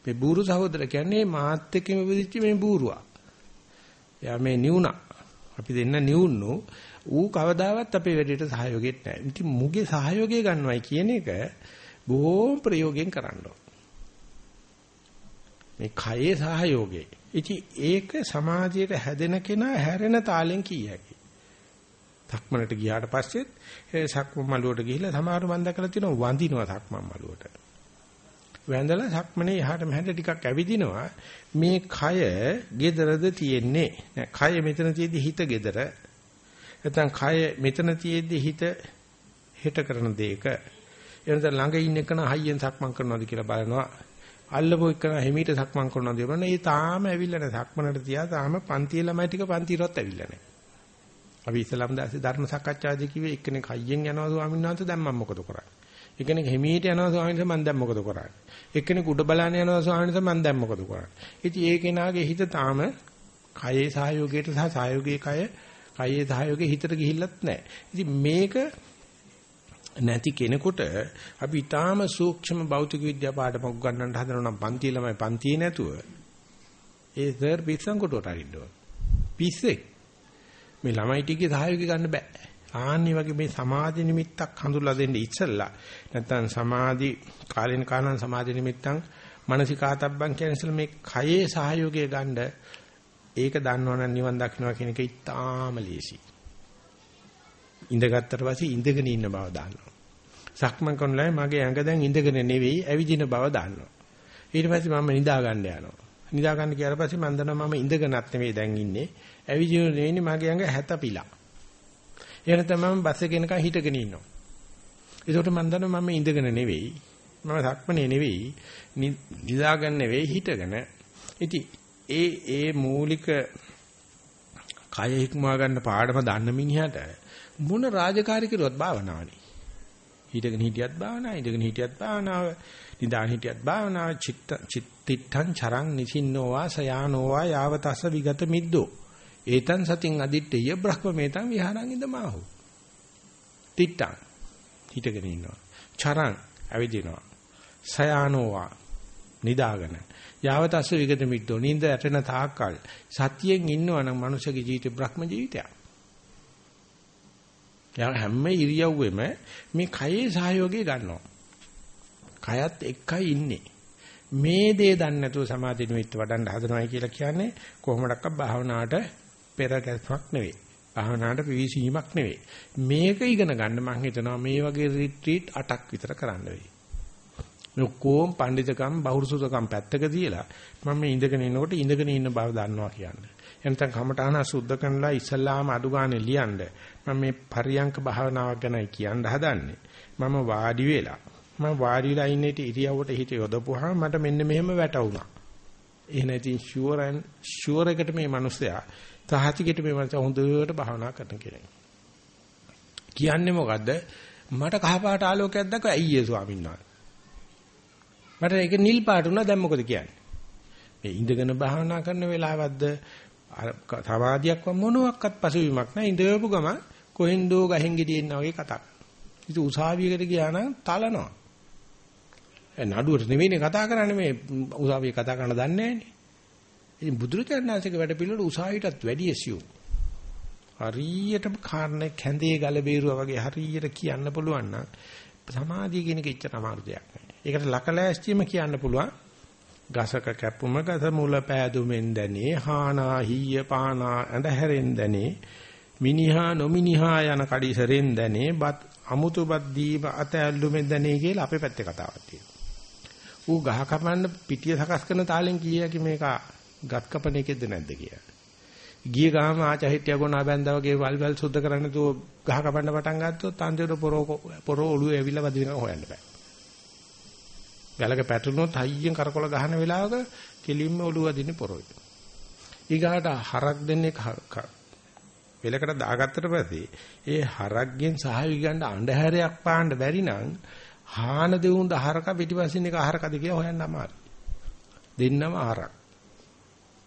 මේ බూరు සහෝදර කියන්නේ මාත් එක්කම ඉපදිච්ච මේ බూరుවා. එයා මේ නිවුණා. අපි දෙන්න නිවුන්නු ඌ කවදාවත් අපේ වැඩේට සහයෝගයක් නැහැ. ඉතින් මුගේ සහයෝගය ගන්නවයි කියන එක බොහොම ප්‍රයෝගයෙන් කරන්න මේ කයේ සහයෝගය. ඉතින් ඒක සමාජයට හැදෙන කෙනා හැරෙන තාලෙන් කීයකි. තක්මනට ගියාට පස්සෙත් සක්ම මළුවට ගිහිල්ලා සමහර මන් දැකලා තියෙනවා වඳිනවා සක්මන් මළුවට. වැඳලා සක්මනේ එහාට මෙහාට ටිකක් ඇවිදිනවා. මේ කය gedarද තියෙන්නේ? නෑ කය මෙතන තියෙද්දි හිත gedara නැත්නම් කය මෙතන තියෙද්දි හිත හෙට කරන දෙයක එනද ළඟ ඉන්න එකන හයියෙන් සක්මන් කරනවාද කියලා බලනවා. අල්ලපු එකන හිමීට සක්මන් කරනවාද බලනවා. ඒ තාම ඇවිල්ලා නැහැ සක්මනට තියා තාම පන්තියේ ළමයි ටික පන්තිරවත් ඇවිල්ලා නැහැ අපි ඉස්ලාම් දාසේ ධර්ම සාකච්ඡාදී කිව්වේ එක්කෙනෙක් හයියෙන් යනවා ස්වාමීන් වහන්සේ. දැන් මම මොකද කරන්නේ? එක්කෙනෙක් හිමීට යනවා ස්වාමීන් වහන්සේ මම දැන් මොකද කරන්නේ එක්කෙනෙක් උඩ බලන්න යනවා ස්වාමීන් වහන්සේ මම දැන් මොකද කරන්නේ ඉතින් ඒ කෙනාගේ හිත තාම කයේ සහයෝගයට සහ සහයෝගයේ කය කයේ සහයෝගයේ හිතට ගිහිල්ලත් නැහැ ඉතින් මේක නැති කෙනෙකුට අපි ඊටාම සූක්ෂම භෞතික විද්‍යා පාඩම උගන්වන්න හදනවා නම් පන්ති ළමයි පන්තියේ නැතුව ඒ සර් පිස්සන් කොටුවට අරින්න ඕන. පිස්සෙක්. මේ ළමයි ටිකේ සහයෝගය ගන්න බෑ. ආන්නි වගේ මේ සමාධි නිමිත්තක් හඳුල්ලා දෙන්න ඉස්සෙල්ලා නැත්නම් සමාධි කාලින කාණන් සමාධි නිමිත්තන් මානසිකාතබ්බන් කියන ඉස්සෙල්ලා මේ කයේ සහයෝගය ගන්න ඒක දන්නවනම් නිවන් දකින්නවා කියන එක ඉතාම ලේසියි. ඉඳගත්තට පස්සේ ඉඳගෙන ඉන්න බව දාන්නවා. සක්මන් කරනලා මගේ ඇඟ දැන් ඉඳගෙන නෙවෙයි ඇවිදින බව දාන්නවා. ඊට පස්සේ මම නිදා ගන්න යනවා. නිදා ගන්න කියලා පස්සේ මම දන්නවා මම ඉඳගෙනත් නෙවෙයි දැන් ඉන්නේ. ඇවිදින නෙවෙයි මගේ ඇඟ හැතපිලා. එහෙනම් තමයි මම බස් එකේ එනකන් හිටගෙන ඉන්නවා. ඒකට මම දන්නවා මම ඉඳගෙන නෙවෙයි. මම සක්මනේ නෙවෙයි. නිදා ගන්න නෙවෙයි හිටගෙන. ඉතින් ඒ ඒ මූලික කය හික්මවා ගන්න පාඩම දන්න මිනිහට මොන රාජකාරී කරුවත් භාවනාවනේ. හිටගෙන හිටියත් භාවනාව, ඉඳගෙන හිටියත් භාවනාව, නිදාගෙන හිටියත් භාවනාව, චිත්ත චිත්තිත්තං චරං නිසින්නෝවා සයානෝවා යාවතස්ස විගත මිද්දෝ. ඒතං සතින් අදිත්තේය බ්‍රහ්මමේතං විහාරං ඉදමාහු. තිත්තං හිටගෙන ඉන්නවා. චරං ඇවිදිනවා. සයානෝවා නිදාගෙන යාවතස්ස විගත මිද්දෝ නින්ද ඇටෙන තාක්කල් සතියෙන් ඉන්නවා නම් මනුෂ්‍යගේ ජීවිතේ බ්‍රහ්ම ජීවිතයක්. එයා හැම ඉරියව්වෙම මේ කයේ සහයෝගය ගන්නවා. කයත් එක්කයි ඉන්නේ. මේ දේ දන්නේ නැතුව සමාධි නිමිත්ත වඩන්න හදනවයි කියලා කියන්නේ කොහොමඩක්ක භාවනාවට පෙර ගැස්මක් නෙවෙයි. භාවනාවට පිවිසීමක් නෙවෙයි. මේක ඉගෙන ගන්න මම හිතනවා මේ වගේ රිට්‍රීට් 8ක් විතර කරන්න වෙයි. මේ කොම් පඬිතකම් බහුරුසුතකම් පැත්තක තියලා මම මේ ඉඳගෙන ඉන්නකොට ඉඳගෙන ඉන්න බව දන්නවා කියන්නේ. එනතන් කමඨාන සුද්ධ කරනලා ඉස්සල්ලාම අඩු ගානේ ලියන්න මම මේ පරියංක භාවනාවක් ගැනයි කියන්න හදන්නේ. මම වාඩි වෙලා මම වාඩි වෙලා ඉන්නේ ඉරියව්වට හිත යොදපුවාම මට මෙන්න මෙහෙම වැටුණා. එහෙනම් ඉතින් ෂුවර් ඇන් ෂුවර් එකට මේ මිනිස්සයා සහතිකෙට මේ මනස හොඳට භාවනා කරන කෙනෙක්. කියන්නේ මොකද්ද? මට කහපාට ආලෝකයක් දැක්ක ඇයි ඒ ස්වාමීන් වහන්සේ. මට ඒක නිල් පාට උනා දැන් මොකද කියන්නේ? මේ ඉඳගෙන භාවනා කරන වෙලාවද්ද සමාධියක් මොනවත් පසුබිමක් නැහැ ඉඳවපු ගම කොහෙන්දෝ ගහෙන් ගෙඩියෙන්න වගේ කතා. ඉතින් උසාවියකට ගියා නම් තලනවා. නඩුවට නෙවෙයිනේ කතා කරන්නේ මේ උසාවියේ කතා කරන දන්නේ නැහැනේ. ඉතින් බුදුරජාණන්සේගේ වැඩ පිළිවෙල උසාවියටත් වැඩි ඇසියු. හරියටම කාරණේ කැඳේ ගල බේරුවා වගේ හරියට කියන්න පුළුවන් නම් සමාධිය කියන එක ඉච්චර අමාරු දෙයක් නෑ. ඒකට ලකලෑස්තියම කියන්න පුළුවන්. ගසක කැපුම ගස මුල පෑදුමෙන් දැනේ හානා හීය පානා ඇඳ හැරෙන් දැනේ මිනිහා නොමිනිහා යන කඩිසරෙන් දැනේ බත් අමුතු බත් දීම අත ඇල්ලුමෙන් දැනේ කියලා අපේ පැත්තේ කතාවක් තියෙනවා. ඌ ගහ කපන්න පිටිය සකස් කරන තාලෙන් කීයකි මේක ගත් කපන එකෙද්ද නැද්ද කියලා. ගිය ගාම ආචහිටිය ගොනා බැඳා වගේ වල්වල් සුද්ධ කරන්න තු ගහ කපන්න පටන් ගත්තොත් අන්තිමට පොරෝ පොරෝ ඔළුවේ ඇවිල්ලා වදිනකම් හොයන්න බෑ. වැලක පැටලුනොත් හයියෙන් කරකොල ගහන වෙලාවක කෙලින්ම ඔළුව වදින්නේ පොරොයි. ඊගාට හරක් දෙන්නේ වෙලකට දාගත්තට පස්සේ ඒ හරක්ගෙන් සහාය ගන්න අඳුරයක් පාන්න බැරි නම් හාන දෙවුන් දහරක පිටිපස්සින් එක ආහාරකද කියලා හොයන්න අමාරුයි. දෙන්නම ආහාරක්.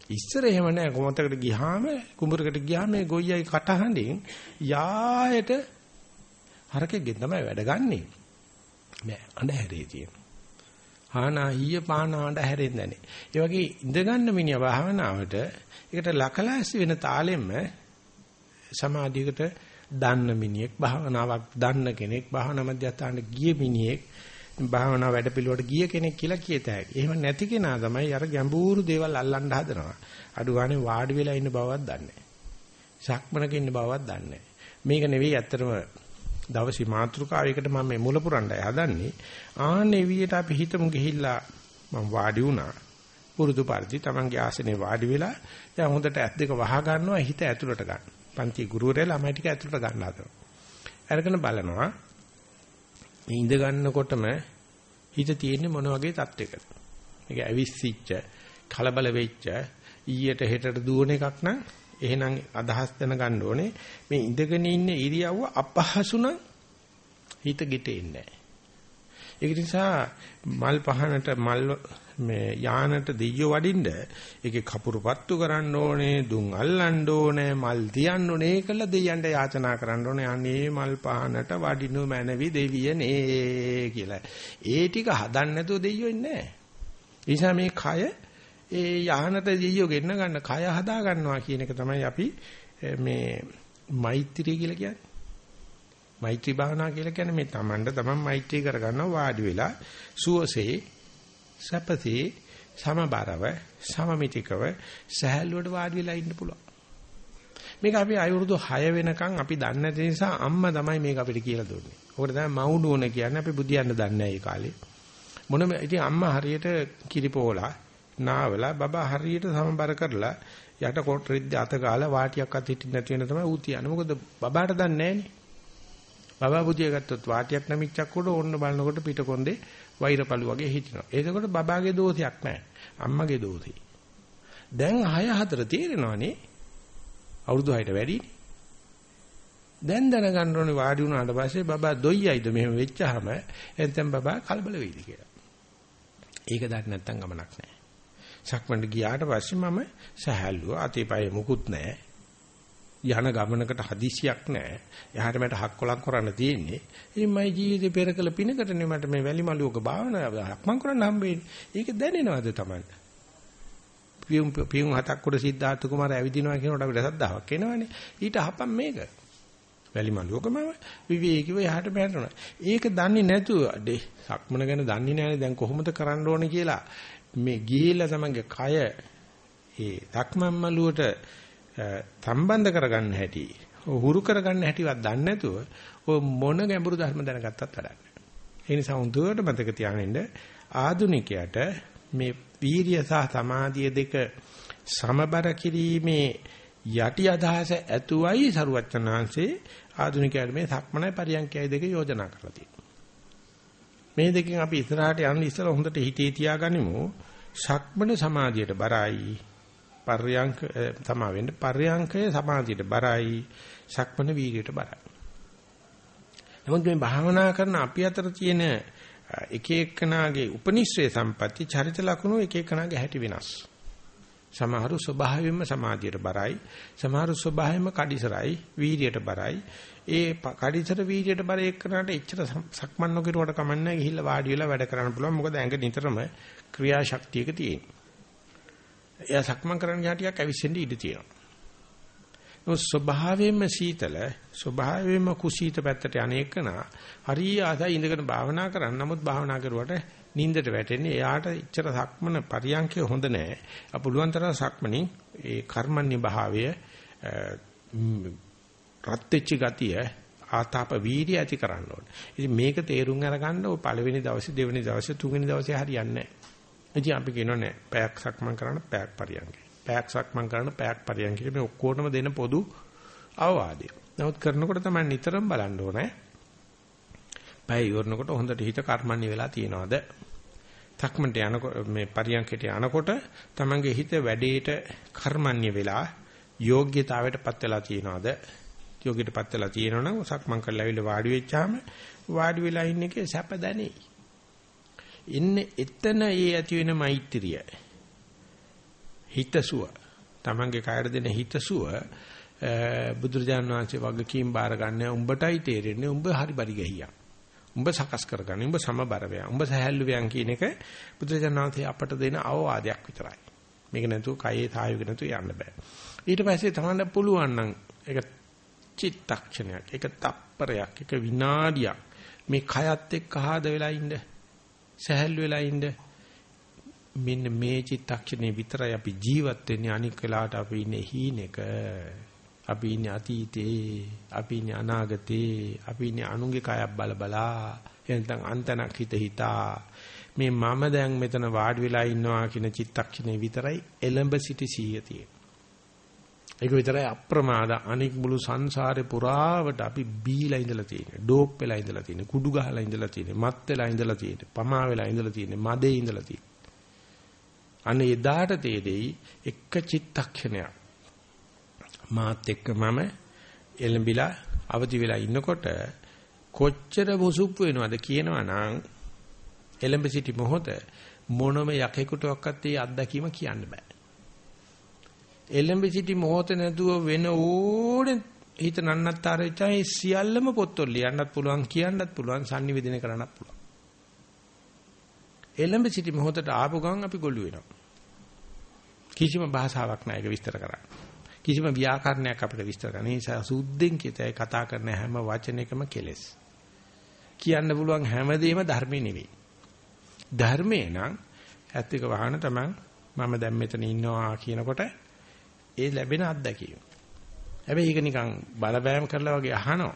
ඉස්සර එහෙම නෑ කොමතකට ගියාම කුඹරකට ගියාම මේ ගොයියයි කටහඬින් යායට හරකෙක්ගෙන් තමයි වැඩ ගන්නෙ. මේ අඳුරේ තියෙන. හානා ඊය පානා අඳුරෙන් දැනේ. ඒ වගේ ඉඳගන්න මිනිහා භාවනාවට ඒකට ලකලාසි වෙන තාලෙම සමාධියකට දන්න මිනිහෙක් භාවනාවක් දන්න කෙනෙක් භාවනා මධ්‍යස්ථානට ගිය මිනිහෙක් භාවනා වැඩපිළිවෙලට ගිය කෙනෙක් කියලා කියත හැකියි. එහෙම නැති කෙනා තමයි අර ගැඹුරු දේවල් අල්ලන්න හදනවා. අඩු ගානේ වාඩි වෙලා ඉන්න බවවත් දන්නේ නැහැ. සක්මනක ඉන්න බවවත් දන්නේ නැහැ. මේක නෙවෙයි ඇත්තටම දවසේ මාතෘකාවයකට මම මේ මුල පුරණ්ඩය හදන්නේ. ආන්නේ විදියට අපි හිතමු ගිහිල්ලා මම වාඩි වුණා. පුරුදු පරිදි Tamange ආසනේ වාඩි වෙලා දැන් හොඳට ඇස් දෙක වහ ගන්නවා හිත ඇතුළට ගන්න. පන්ති ගුරුවරයා ළමයි ටික ඇතුළට ගන්න හදනවා. අරගෙන බලනවා මේ ඉඳ ගන්නකොටම හිත තියෙන්නේ මොන වගේ තත්යකද? මේක ඇවිස්සිච්ච, කලබල වෙච්ච, ඊයට හෙටට දුවන එකක් නම් එහෙනම් අදහස් දැනගන්න ඕනේ මේ ඉඳගෙන ඉන්න ඉරියව්ව අපහසු නම් හිත ගෙටෙන්නේ නැහැ. ඒක නිසා මල් පහනට මල් මේ යානට දෙයියෝ වඩින්න ඒකේ කපුරු පත්තු කරන්න ඕනේ දුම් අල්ලන්න ඕනේ මල් තියන්න ඕනේ ඒකල දෙයයන්ට යාචනා කරන්න ඕනේ අනේ මල් පහනට වඩිනු මැනවි දෙවියනේ කියලා. ඒ ටික හදන්න නැතුව දෙයියෝ ඉන්නේ නැහැ. මේ කය ඒ යහනට දෙයියෝ ගෙන්න ගන්න කය හදා ගන්නවා කියන එක තමයි අපි මේ මෛත්‍රී කියලා කියන්නේ. මෛත්‍රී භාවනා කියලා කියන්නේ මේ Tamanda තමන් මෛත්‍රී කරගන්නවා වාඩි වෙලා සුවසේ සැපසේ සමබරව සමමිතිකව සහැල්ලුවට වාඩි වෙලා ඉන්න පුළුවන්. මේක අපි අවුරුදු 6 වෙනකන් අපි දන්නේ නැති නිසා අම්මා තමයි මේක අපිට කියලා දුන්නේ. ඔකට තමයි මවුඩෝන කියන්නේ අපි බුදියන්න දන්නේ නැහැ ඒ කාලේ. මොනම ඉතින් අම්මා හරියට කිරිපෝලා නාවලා බබා හරියට සමබර කරලා යට කොට රිද්ද අත ගාලා වාටියක් අත හිටින්න නැති වෙන තමයි ඌ තියන්නේ. මොකද බබාට දන්නේ නැහනේ. බබා බුදිය ගත්තොත් වාටියක් නැමිච්චක් උඩ ඕන්න බලනකොට පිටකොන්දේ වෛරපළු වගේ හිටිනවා. එතකොට බබාගේ දෝෂයක් නැහැ. අම්මගේ දෝෂේ. දැන් 6 4 තේරෙනවනේ. අවුරුදු 6ට වැඩිනේ. දැන් දැනගන්න ඕනේ වාඩි වුණාට පස්සේ බබා දොයියිද මෙහෙම වෙච්චාම එතෙන් බබා කලබල වෙයිද කියලා. ඒක දන්නේ නැත්නම් ගමනක් නැහැ. සක්මණට ගියාට පස්සේ මම සහැල්ලුව අතේ පයේ මුකුත් නැහැ. යන ගමනකට හදිසියක් නැහැ. එහාට මට හක්කොලක් කරන්න තියෙන්නේ. ඉතින් මගේ ජීවිතේ පෙරකල පිනකටනේ මට මේ වැලි මලුවක භාවනාවක් මම කරන්න හම්බෙන්නේ. ඒක දැනෙනවද Tamanට? පියුම් පියුම් හතක් උඩ සිද්ධාර්ථ කුමාරය ඇවිදිනවා කියනකොට අපිට සද්දාවක් එනවනේ. ඊට හපම් මේක. වැලි මලුවකම විවේකීව යහට බැලනවා. ඒක දන්නේ නැතුව අඩේ සක්මන ගැන දන්නේ නැහැ දැන් කොහොමද කරන්න ඕනේ කියලා මේ ගිහිල්ලා තමන්ගේ කය ඒ සක්මන් මලුවට සම්බන්ධ කරගන්න හැටි හුරු කරගන්න හැටිවත් දන්නේ නැතුව ඔය මොන ගැඹුරු ධර්ම දැනගත්තත් වැඩක් නැහැ. ඒ නිසා හොඳට මතක තියාගන්න ආදුනිකයට මේ වීරිය සහ සමාධිය දෙක සමබර කිරීමේ යටි අදහස ඇතුවයි සරුවච්චන්හන්සේ ආධුනිකයන්ට මේ සක්මනයි පරියන්කයයි දෙක යෝජනා කරලා තියෙනවා. මේ දෙකෙන් අපි ඉස්සරහට යන්න ඉස්සර හොඳට හිතේ තියාගනිමු. සක්මන සමාධියට බරයි. පර්යංක තමා වෙන්න පර්යංකය සමාධියට බරයි. සක්මන වීර්යයට බරයි. නමුත් මේ භාවනා කරන අපි අතර තියෙන එක එක්කනාගේ උපනිශ්‍රේ සම්පatti චරිත ලක්ෂණ එක එක්කනාගේ හැටි වෙනස්. සමහරු ස්වභාවයෙන්ම සමාධියට බරයි සමහරු ස්වභාවයෙන්ම කඩිසරයි වීර්යයට බරයි ඒ කඩිසර වීර්යයට බර එක්කනට එච්චර සක්මන් නොකිරුවට කමන්නේ ගිහිල්ලා වාඩි වෙලා වැඩ කරන්න පුළුවන් මොකද ඇඟ නිතරම ක්‍රියාශක්තියක තියෙන. එයා සක්මන් කරන්න යටියක් ඇවිස්සෙන්න ඉඩ තියෙනවා. නෝ ස්වභාවයෙන්ම සීතල ස්වභාවයෙන්ම කුසීත පැත්තට අනේකන හරිය ආසයි ඉඳගෙන භාවනා කරන්න නමුත් භාවනා කරුවට නින්දට වැටෙන්නේ එයාට ඉච්චර සක්මන පරියන්කය හොඳ නෑ. අප පුළුවන් තරම් සක්මනින් ඒ කර්මන්‍ය භාවය රත් වෙච්ච ගතිය ආතාප වීර්ය ඇති කරන්න ඕනේ. ඉතින් මේක තේරුම් අරගන්න ඔය පළවෙනි දවසේ දෙවෙනි දවසේ තුන්වෙනි දවසේ හරියන්නේ නෑ. ඉතින් අපි කියනවා නෑ පැයක් සක්මන් කරන්න පැයක් පරියන්කය. පැයක් සක්මන් කරන්න පැයක් පරියන්කය මේ ඔක්කොටම දෙන පොදු අවවාදය. නමුත් කරනකොට තමයි නිතරම බලන්න ඕනේ. පැය ඉවරනකොට හොඳට හිත කර්මන්නේ වෙලා තියනවාද? සක්මන්ට යනකොට මේ පරියන්කයට යනකොට තමන්ගේ හිත වැඩේට කර්මන්නේ වෙලා යෝග්‍යතාවයටපත් වෙලා තියනවාද? යෝග්‍යටපත් වෙලා තියෙනවනම් සක්මන් කරලා ඇවිල්ලා වාඩි වෙච්චාම වාඩි වෙලා ඉන්න එකේ සැප දැනේ. ඉන්නේ එතන ඒ ඇති වෙන මෛත්‍රිය. හිතසුව. තමන්ගේ කායර දෙන හිතසුව බුදුරජාණන් වහන්සේ වගකීම් බාර ගන්න උඹටයි තේරෙන්නේ උඹ හරි බරි ගහියා. උඹ සකස් කරගන්න. උඹ සමබර වෙයන්. උඹ සහැල්ලු වෙයන් කියන එක බුදුජානනාථේ අපට දෙන අවවාදයක් විතරයි. මේක නැතුව කයේ සායුක නැතුව යන්න බෑ. ඊට පස්සේ තමන්න පුළුවන් නම් ඒක චිත්තක්ෂණයක්, ඒක තප්පරයක්, ඒක විනාඩියක් මේ කයත් එක්ක ආද වෙලා ඉන්න. සහැල්ලු වෙලා ඉන්න. මෙන්න මේ චිත්තක්ෂණේ විතරයි අපි ජීවත් වෙන්නේ අනික් වෙලාවට අපි ඉන්නේ හීනෙක. අපි ඉන්නේ අතීතේ, අපි ඉන්නේ අනාගතේ, අපි ඉන්නේ අනුන්ගේ කයක් බල බලා, එනතන් අන්තනක් හිත හිතා මේ මම දැන් මෙතන වාඩි වෙලා ඉන්නවා කියන චිත්තක්ෂණේ විතරයි එළඹ සිටි සිහිය තියෙන්නේ. ඒක විතරයි අප්‍රමාද අනික් මුළු සංසාරේ පුරාවට අපි බීලා ඉඳලා තියෙන්නේ. ඩෝප් වෙලා ඉඳලා තියෙන්නේ. කුඩු ගහලා ඉඳලා තියෙන්නේ. මත් වෙලා ඉඳලා තියෙන්නේ. පමා වෙලා ඉඳලා තියෙන්නේ. මදේ ඉඳලා තියෙන්නේ. අනේ එදාට තේදෙයි එක චිත්තක්ෂණයක් මාත් එක්ක මම එළඹිලා අවදි වෙලා ඉන්නකොට කොච්චර බොසුප්පු වෙනවද කියනවනම් එළඹ සිටි මොහොත මොනම යකෙකුටවත් ඒ අත්දැකීම කියන්න බෑ. එළඹ සිටි මොහොත නැතුව වෙන ඕනේ හිත නන්නත්තර වෙච්චයි සියල්ලම පොත්වල ලියන්නත් පුළුවන් කියන්නත් පුළුවන් sannivedana කරන්නත් පුළුවන්. එළඹ සිටි මොහොතට ආපු ගමන් අපි ගොළු වෙනවා. කිසිම භාෂාවක් නැහැ ඒක විස්තර කරන්න. කිසිම ව්‍යාකරණයක් අපිට විස්තර කරන්න. ඒ නිසා සුද්ධෙන් කිතයි කතා කරන හැම වචනයකම කෙලෙස්. කියන්න පුළුවන් හැමදේම ධර්මේ නෙවෙයි. ධර්මේ නම් ඇත්තක වහන තමයි මම දැන් මෙතන ඉන්නවා කියනකොට ඒ ලැබෙන අත්දැකීම. හැබැයි ඒක නිකන් බලපෑම් කරලා වගේ අහනවා.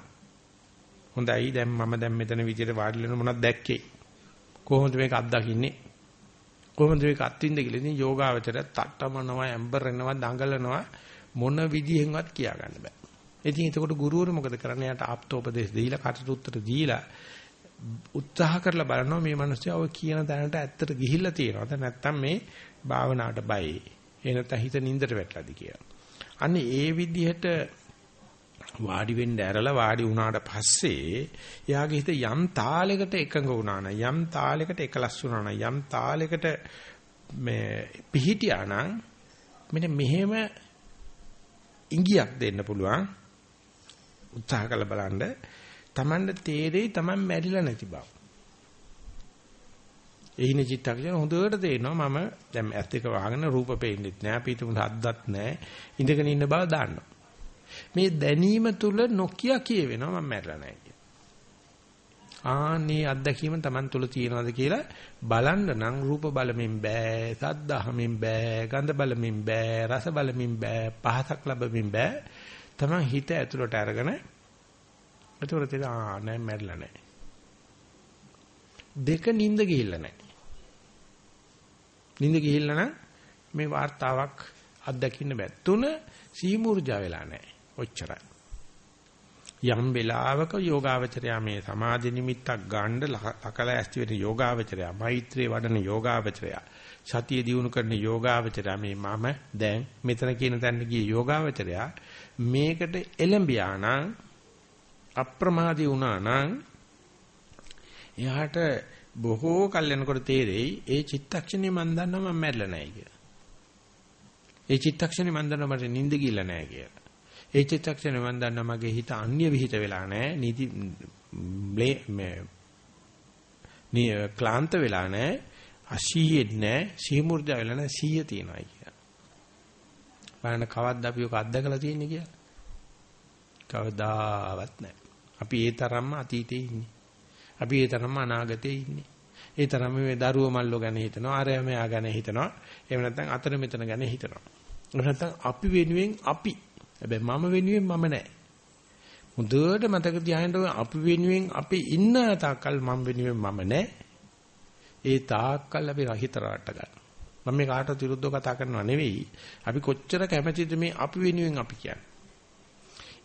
හොඳයි දැන් මම දැන් මෙතන විදියට වාඩි වෙන මොනවද දැක්කේ? කොහොමද මේක අත්දකින්නේ? කොහොමද මේක අත්විඳ කියලා ඉතින් යෝගාවචරය තට්ටමනවා, ඇම්බරෙනවා, දඟලනවා මොන විදිහෙන්වත් කියා ගන්න බෑ. ඉතින් එතකොට ගුරුවරු මොකද කරන්නේ? යාට ආප්තෝපදේශ දීලා කටට උත්තර දීලා උත්සාහ කරලා බලනවා මේ මිනිස්සයා ඔය කියන තැනට ඇත්තට ගිහිල්ලා තියෙනවද නැත්නම් මේ භාවනාවට බයයි. ඒ නැත්නම් හිත නින්දට වැටලාද කියලා. අන්න ඒ විදිහට වාඩි වෙන්න ඇරලා වාඩි වුණාට පස්සේ එයාගේ හිත යම් තාලයකට එකඟ වුණා නම් යම් තාලයකට එකලස් වුණා නම් යම් තාලයකට මේ පිහිටියා නම් මෙන්න මෙහෙම ඉඟියක් දෙන්න පුළුවන් උත්සාහ කරලා බලන්න Tamanne තේරෙයි Taman මැරිලා නැති බව. එහින චිත්තක්ෂණ හොඳට තේරෙනවා මම දැන් ඇත් එක වහගෙන රූප පේන්නෙත් නෑ පිටුමුණ හද්දත් නෑ ඉඳගෙන ඉන්න බව දාන්නවා. මේ දැනීම තුල නොකිය කියවෙනවා මම මැරලා නෑ කියලා. ආනේ අත්දැකීම Taman තුල තියෙනවද කියලා බලන්න නම් රූප බලමින් බෑ, සද්දාහමින් බෑ, ගන්ධ බලමින් බෑ, රස බලමින් බෑ, පහසක් ලැබමින් බෑ. තමයි හිත ඇතුළට අරගෙන එතකොට තේරෙන ආ නෑ මැරිලා නෑ. දෙක නිින්ද ගිහිල්ලා නෑ. නිින්ද ගිහිල්ලා නම් මේ වார்த்தාවක් අත්දකින්න බෑ. තුන සීමුර්ජා වෙලා නැහැ. ඔච්චරයි. යම් වෙලාවක යෝගාවචරයා මේ සමාධි නිමිත්තක් ගන්න ලකල ඇස්ති වෙන යෝගාවචරයා මෛත්‍රී වඩන යෝගාවචරයා සතිය දිනු කරන යෝගාවචරයා මේ මම දැන් මෙතන කියන තැනට ගිය යෝගාවචරයා මේකට එළඹියානම් අප්‍රමාදී වුණානම් එයාට බොහෝ කල් යනකොට තේරෙයි ඒ චිත්තක්ෂණේ මන් දන්නවා මම මැරෙලා නැහැ කියලා. ඒ චිත්තක්ෂණේ මන් දන්නවා මට නිින්ද ගිල්ලා නැහැ කියලා. ඒ චිත්තක්ෂණේ මන් දන්නවා මගේ හිත අන්‍ය විහිිත වෙලා නැහැ. නීති මේ ක්ලාන්ත වෙලා නැහැ. අසීයෙත් නැහැ. සීමුර්ජා වෙලා නැහැ. සීය තියනයි කියලා. බලන්න කවද්ද අපි ඔක අත්දකලා තියෙන්නේ කියලා. කවදාවත් නැහැ. අපි ඒ තරම්ම අතීතේ ඉන්නේ. අපි ඒ තරම්ම අනාගතේ ඉන්නේ. ඒ තරම්ම මේ දරුවෝ මල්ලෝ ගැන හිතනවා, ආරයා මෙයා ගැන හිතනවා. එහෙම නැත්නම් අතර මෙතන ගැන හිතනවා. එහෙම නැත්නම් අපි වෙනුවෙන් අපි. හැබැයි මම වෙනුවෙන් මම නැහැ. මුදුවට මතක තියාගන්න අපි වෙනුවෙන් අපි ඉන්න තාක්කල් මම වෙනුවෙන් මම නැහැ. ඒ තාක්කල් අපි රහිතරවට ගන්න. මම මේ කාටවත් විරුද්ධව කතා කරනවා නෙවෙයි. අපි කොච්චර කැමැතිද මේ අපි වෙනුවෙන් අපි කියන්නේ.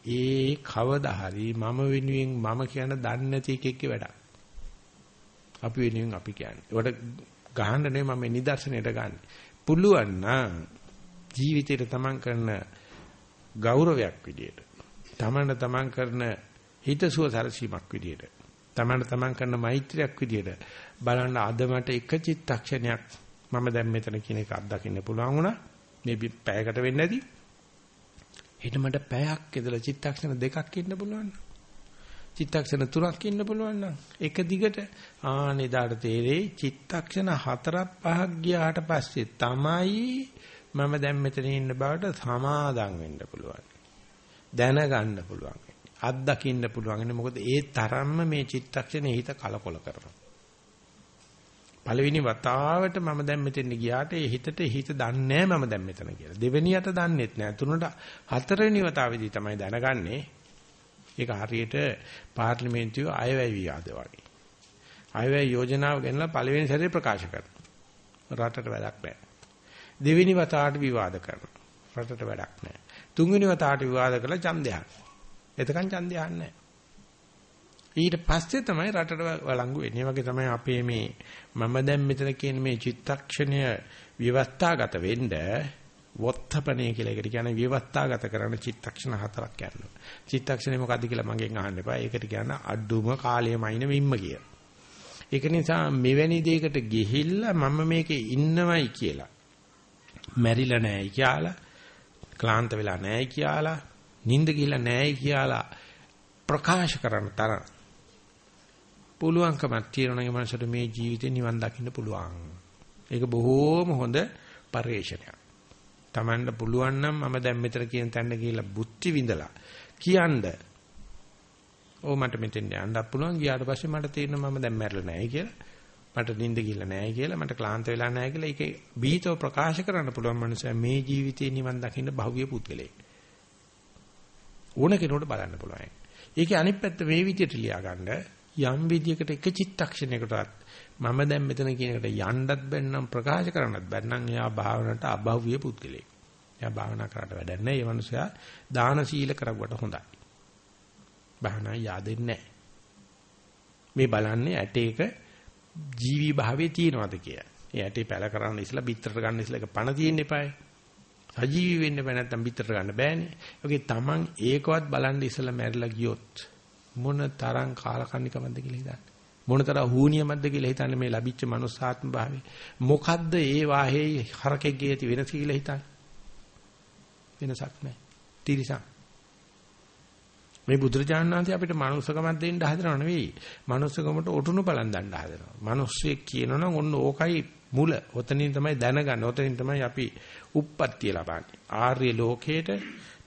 ඒ කවදා හරි මම වෙනුවෙන් මම කියන දන්නේ නැති එකෙක්ගේ වැඩක්. අපි වෙනුවෙන් අපි කියන්නේ. ඒකට ගහන්න නෙමෙයි මම නිදර්ශනයට ගන්න. පුළුවන් නම් ජීවිතේට තමන් කරන ගෞරවයක් විදියට තමන්න තමන් කරන හිතසුව සරසීමක් විදියට තමන්න තමන් කරන මෛත්‍රියක් විදියට බලන්න අද මට එක චිත්තක්ෂණයක් මම දැන් මෙතන කියන එක අත්දකින්න පුළුවන් වුණා මේ පැයකට වෙන්නේ නැති ඊට මට පැයක් ඉඳලා චිත්තක්ෂණ දෙකක් ඉන්න පුළුවන් චිත්තක්ෂණ තුනක් ඉන්න පුළුවන් නම් එක දිගට ආනෙදාට තේරෙයි චිත්තක්ෂණ හතරක් පහක් ගියාට පස්සේ තමයි මම දැන් මෙතන ඉන්න බවට සමාදම් වෙන්න පුළුවන් දැනගන්න පුළුවන් අත්දකින්න පුළුවන් මොකද ඒ තරම්ම මේ චිත්තක්ෂණේ හිත කලකොල කරනවා පළවෙනි වතාවට මම දැන් මෙතෙන් ගියාට ඒ හිතට හිත දන්නේ මම දැන් මෙතන කියලා. දෙවෙනියට දන්නෙත් නෑ. තුනට හතරවෙනි වතාවේදී තමයි දැනගන්නේ. ඒක හරියට පාර්ලිමේන්තුවේ අයවැය විවාද වගේ. අයවැය යෝජනාව ගෙනලා පළවෙනි සැරේ ප්‍රකාශ කරනවා. රටට වැඩක් නෑ. දෙවෙනි වතාවට විවාද කරනවා. රටට වැඩක් නෑ. තුන්වෙනි වතාවට විවාද කරලා ඡන්දයක්. එතකන් ඡන්දයක් නෑ. ඊට පස්සේ තමයි රටට වළංගු වෙන්නේ. වගේ තමයි අපේ මේ මම දැන් මෙතන කියන මේ චිත්තක්ෂණය විවස්ථාගත වෙන්න වොත්තපනේ කියලා එකට කියන්නේ විවස්ථාගත කරන චිත්තක්ෂණ හතරක් යනවා. චිත්තක්ෂණය මොකද්ද කියලා මගෙන් අහන්න එපා. ඒකට කියන අඩුම කාලයමයින මිම්ම කිය. ඒක නිසා මෙවැනි දෙයකට ගිහිල්ලා මම මේකේ ඉන්නවයි කියලා. මැරිලා නැහැ කියලා, ක්ලාන්ත වෙලා නැහැ කියලා, නිින්ද ගිහිල්ලා නැහැ කියලා ප්‍රකාශ කරන තරම් පුළුවන්කමක් තියෙනවා නම් මනසට මේ ජීවිතේ නිවන් දකින්න පුළුවන්. ඒක බොහෝම හොඳ පරිශ්‍රණයක්. Tamanට පුළුවන් නම් මම දැන් මෙතන කියන තැනට ගිහිල්ලා බුද්ධි විඳලා කියන්න. ඕ මට මෙතෙන් යන්නත් පුළුවන් ගියාට පස්සේ මට තේරෙනවා මම දැන් මැරෙලා නැහැ කියලා. මට නිින්ද ගිහලා නැහැ කියලා මට ක්ලාන්ත වෙලා නැහැ කියලා ඒකේ බීතව ප්‍රකාශ කරන්න පුළුවන් මනුස්සයා මේ ජීවිතේ නිවන් දකින්න බහුවිය පුද්ගලයෙක්. ඕන කෙනෙකුට බලන්න පුළුවන්. ඒකේ අනිත් පැත්ත මේ විදිහට ලියා ගන්න යම් විදියකට එක චිත්තක්ෂණයකටවත් මම දැන් මෙතන කියන එකට යන්නත් බැන්නම් ප්‍රකාශ කරන්නත් බැන්නම් එයා භාවනට අභව්‍ය පුද්ගලෙක්. එයා භාවනා කරාට වැඩක් නැහැ. ඒ මනුස්සයා දාන සීල කරගුවට හොඳයි. භාවනා yaadෙන්නේ නැහැ. මේ බලන්නේ ඇටේක ජීවි භාවයේ තියනවාද කියලා. ඒ ඇටේ පැල කරන්න ඉස්සලා බිත්තරට ගන්න ඉස්සලා එක පණ තියෙන්න එපායි. සජීවී වෙන්න බෑ නැත්තම් බිත්තරට ගන්න බෑනේ. ඒකේ Taman ඒකවත් බලන්න ඉස්සලා මැරිලා ගියොත් මොන තරම් කාලකන්නිකමක්ද කියලා හිතන්නේ. මොන තරම් හූනියමක්ද කියලා හිතන්නේ මේ ලැබිච්ච මනුස්සාත්ම භාවය. මොකද්ද ඒ වාහේ හරකෙක්ගේ ඇති වෙනස කියලා හිතන්නේ. වෙනසක් නැහැ. තිරිසන්. මේ බුදුරජාණන් වහන්සේ අපිට මනුස්සකමක් දෙන්න හදනව නෙවෙයි. මනුස්සකමට ඔටුනු බලන් දන්න හදනවා. මිනිස්සෙක් කියනවනම් ඔන්න ඕකයි මුල. ඔතනින් තමයි දැනගන්න. ඔතනින් තමයි අපි උප්පත්තිය ලබන්නේ. ආර්ය ලෝකේට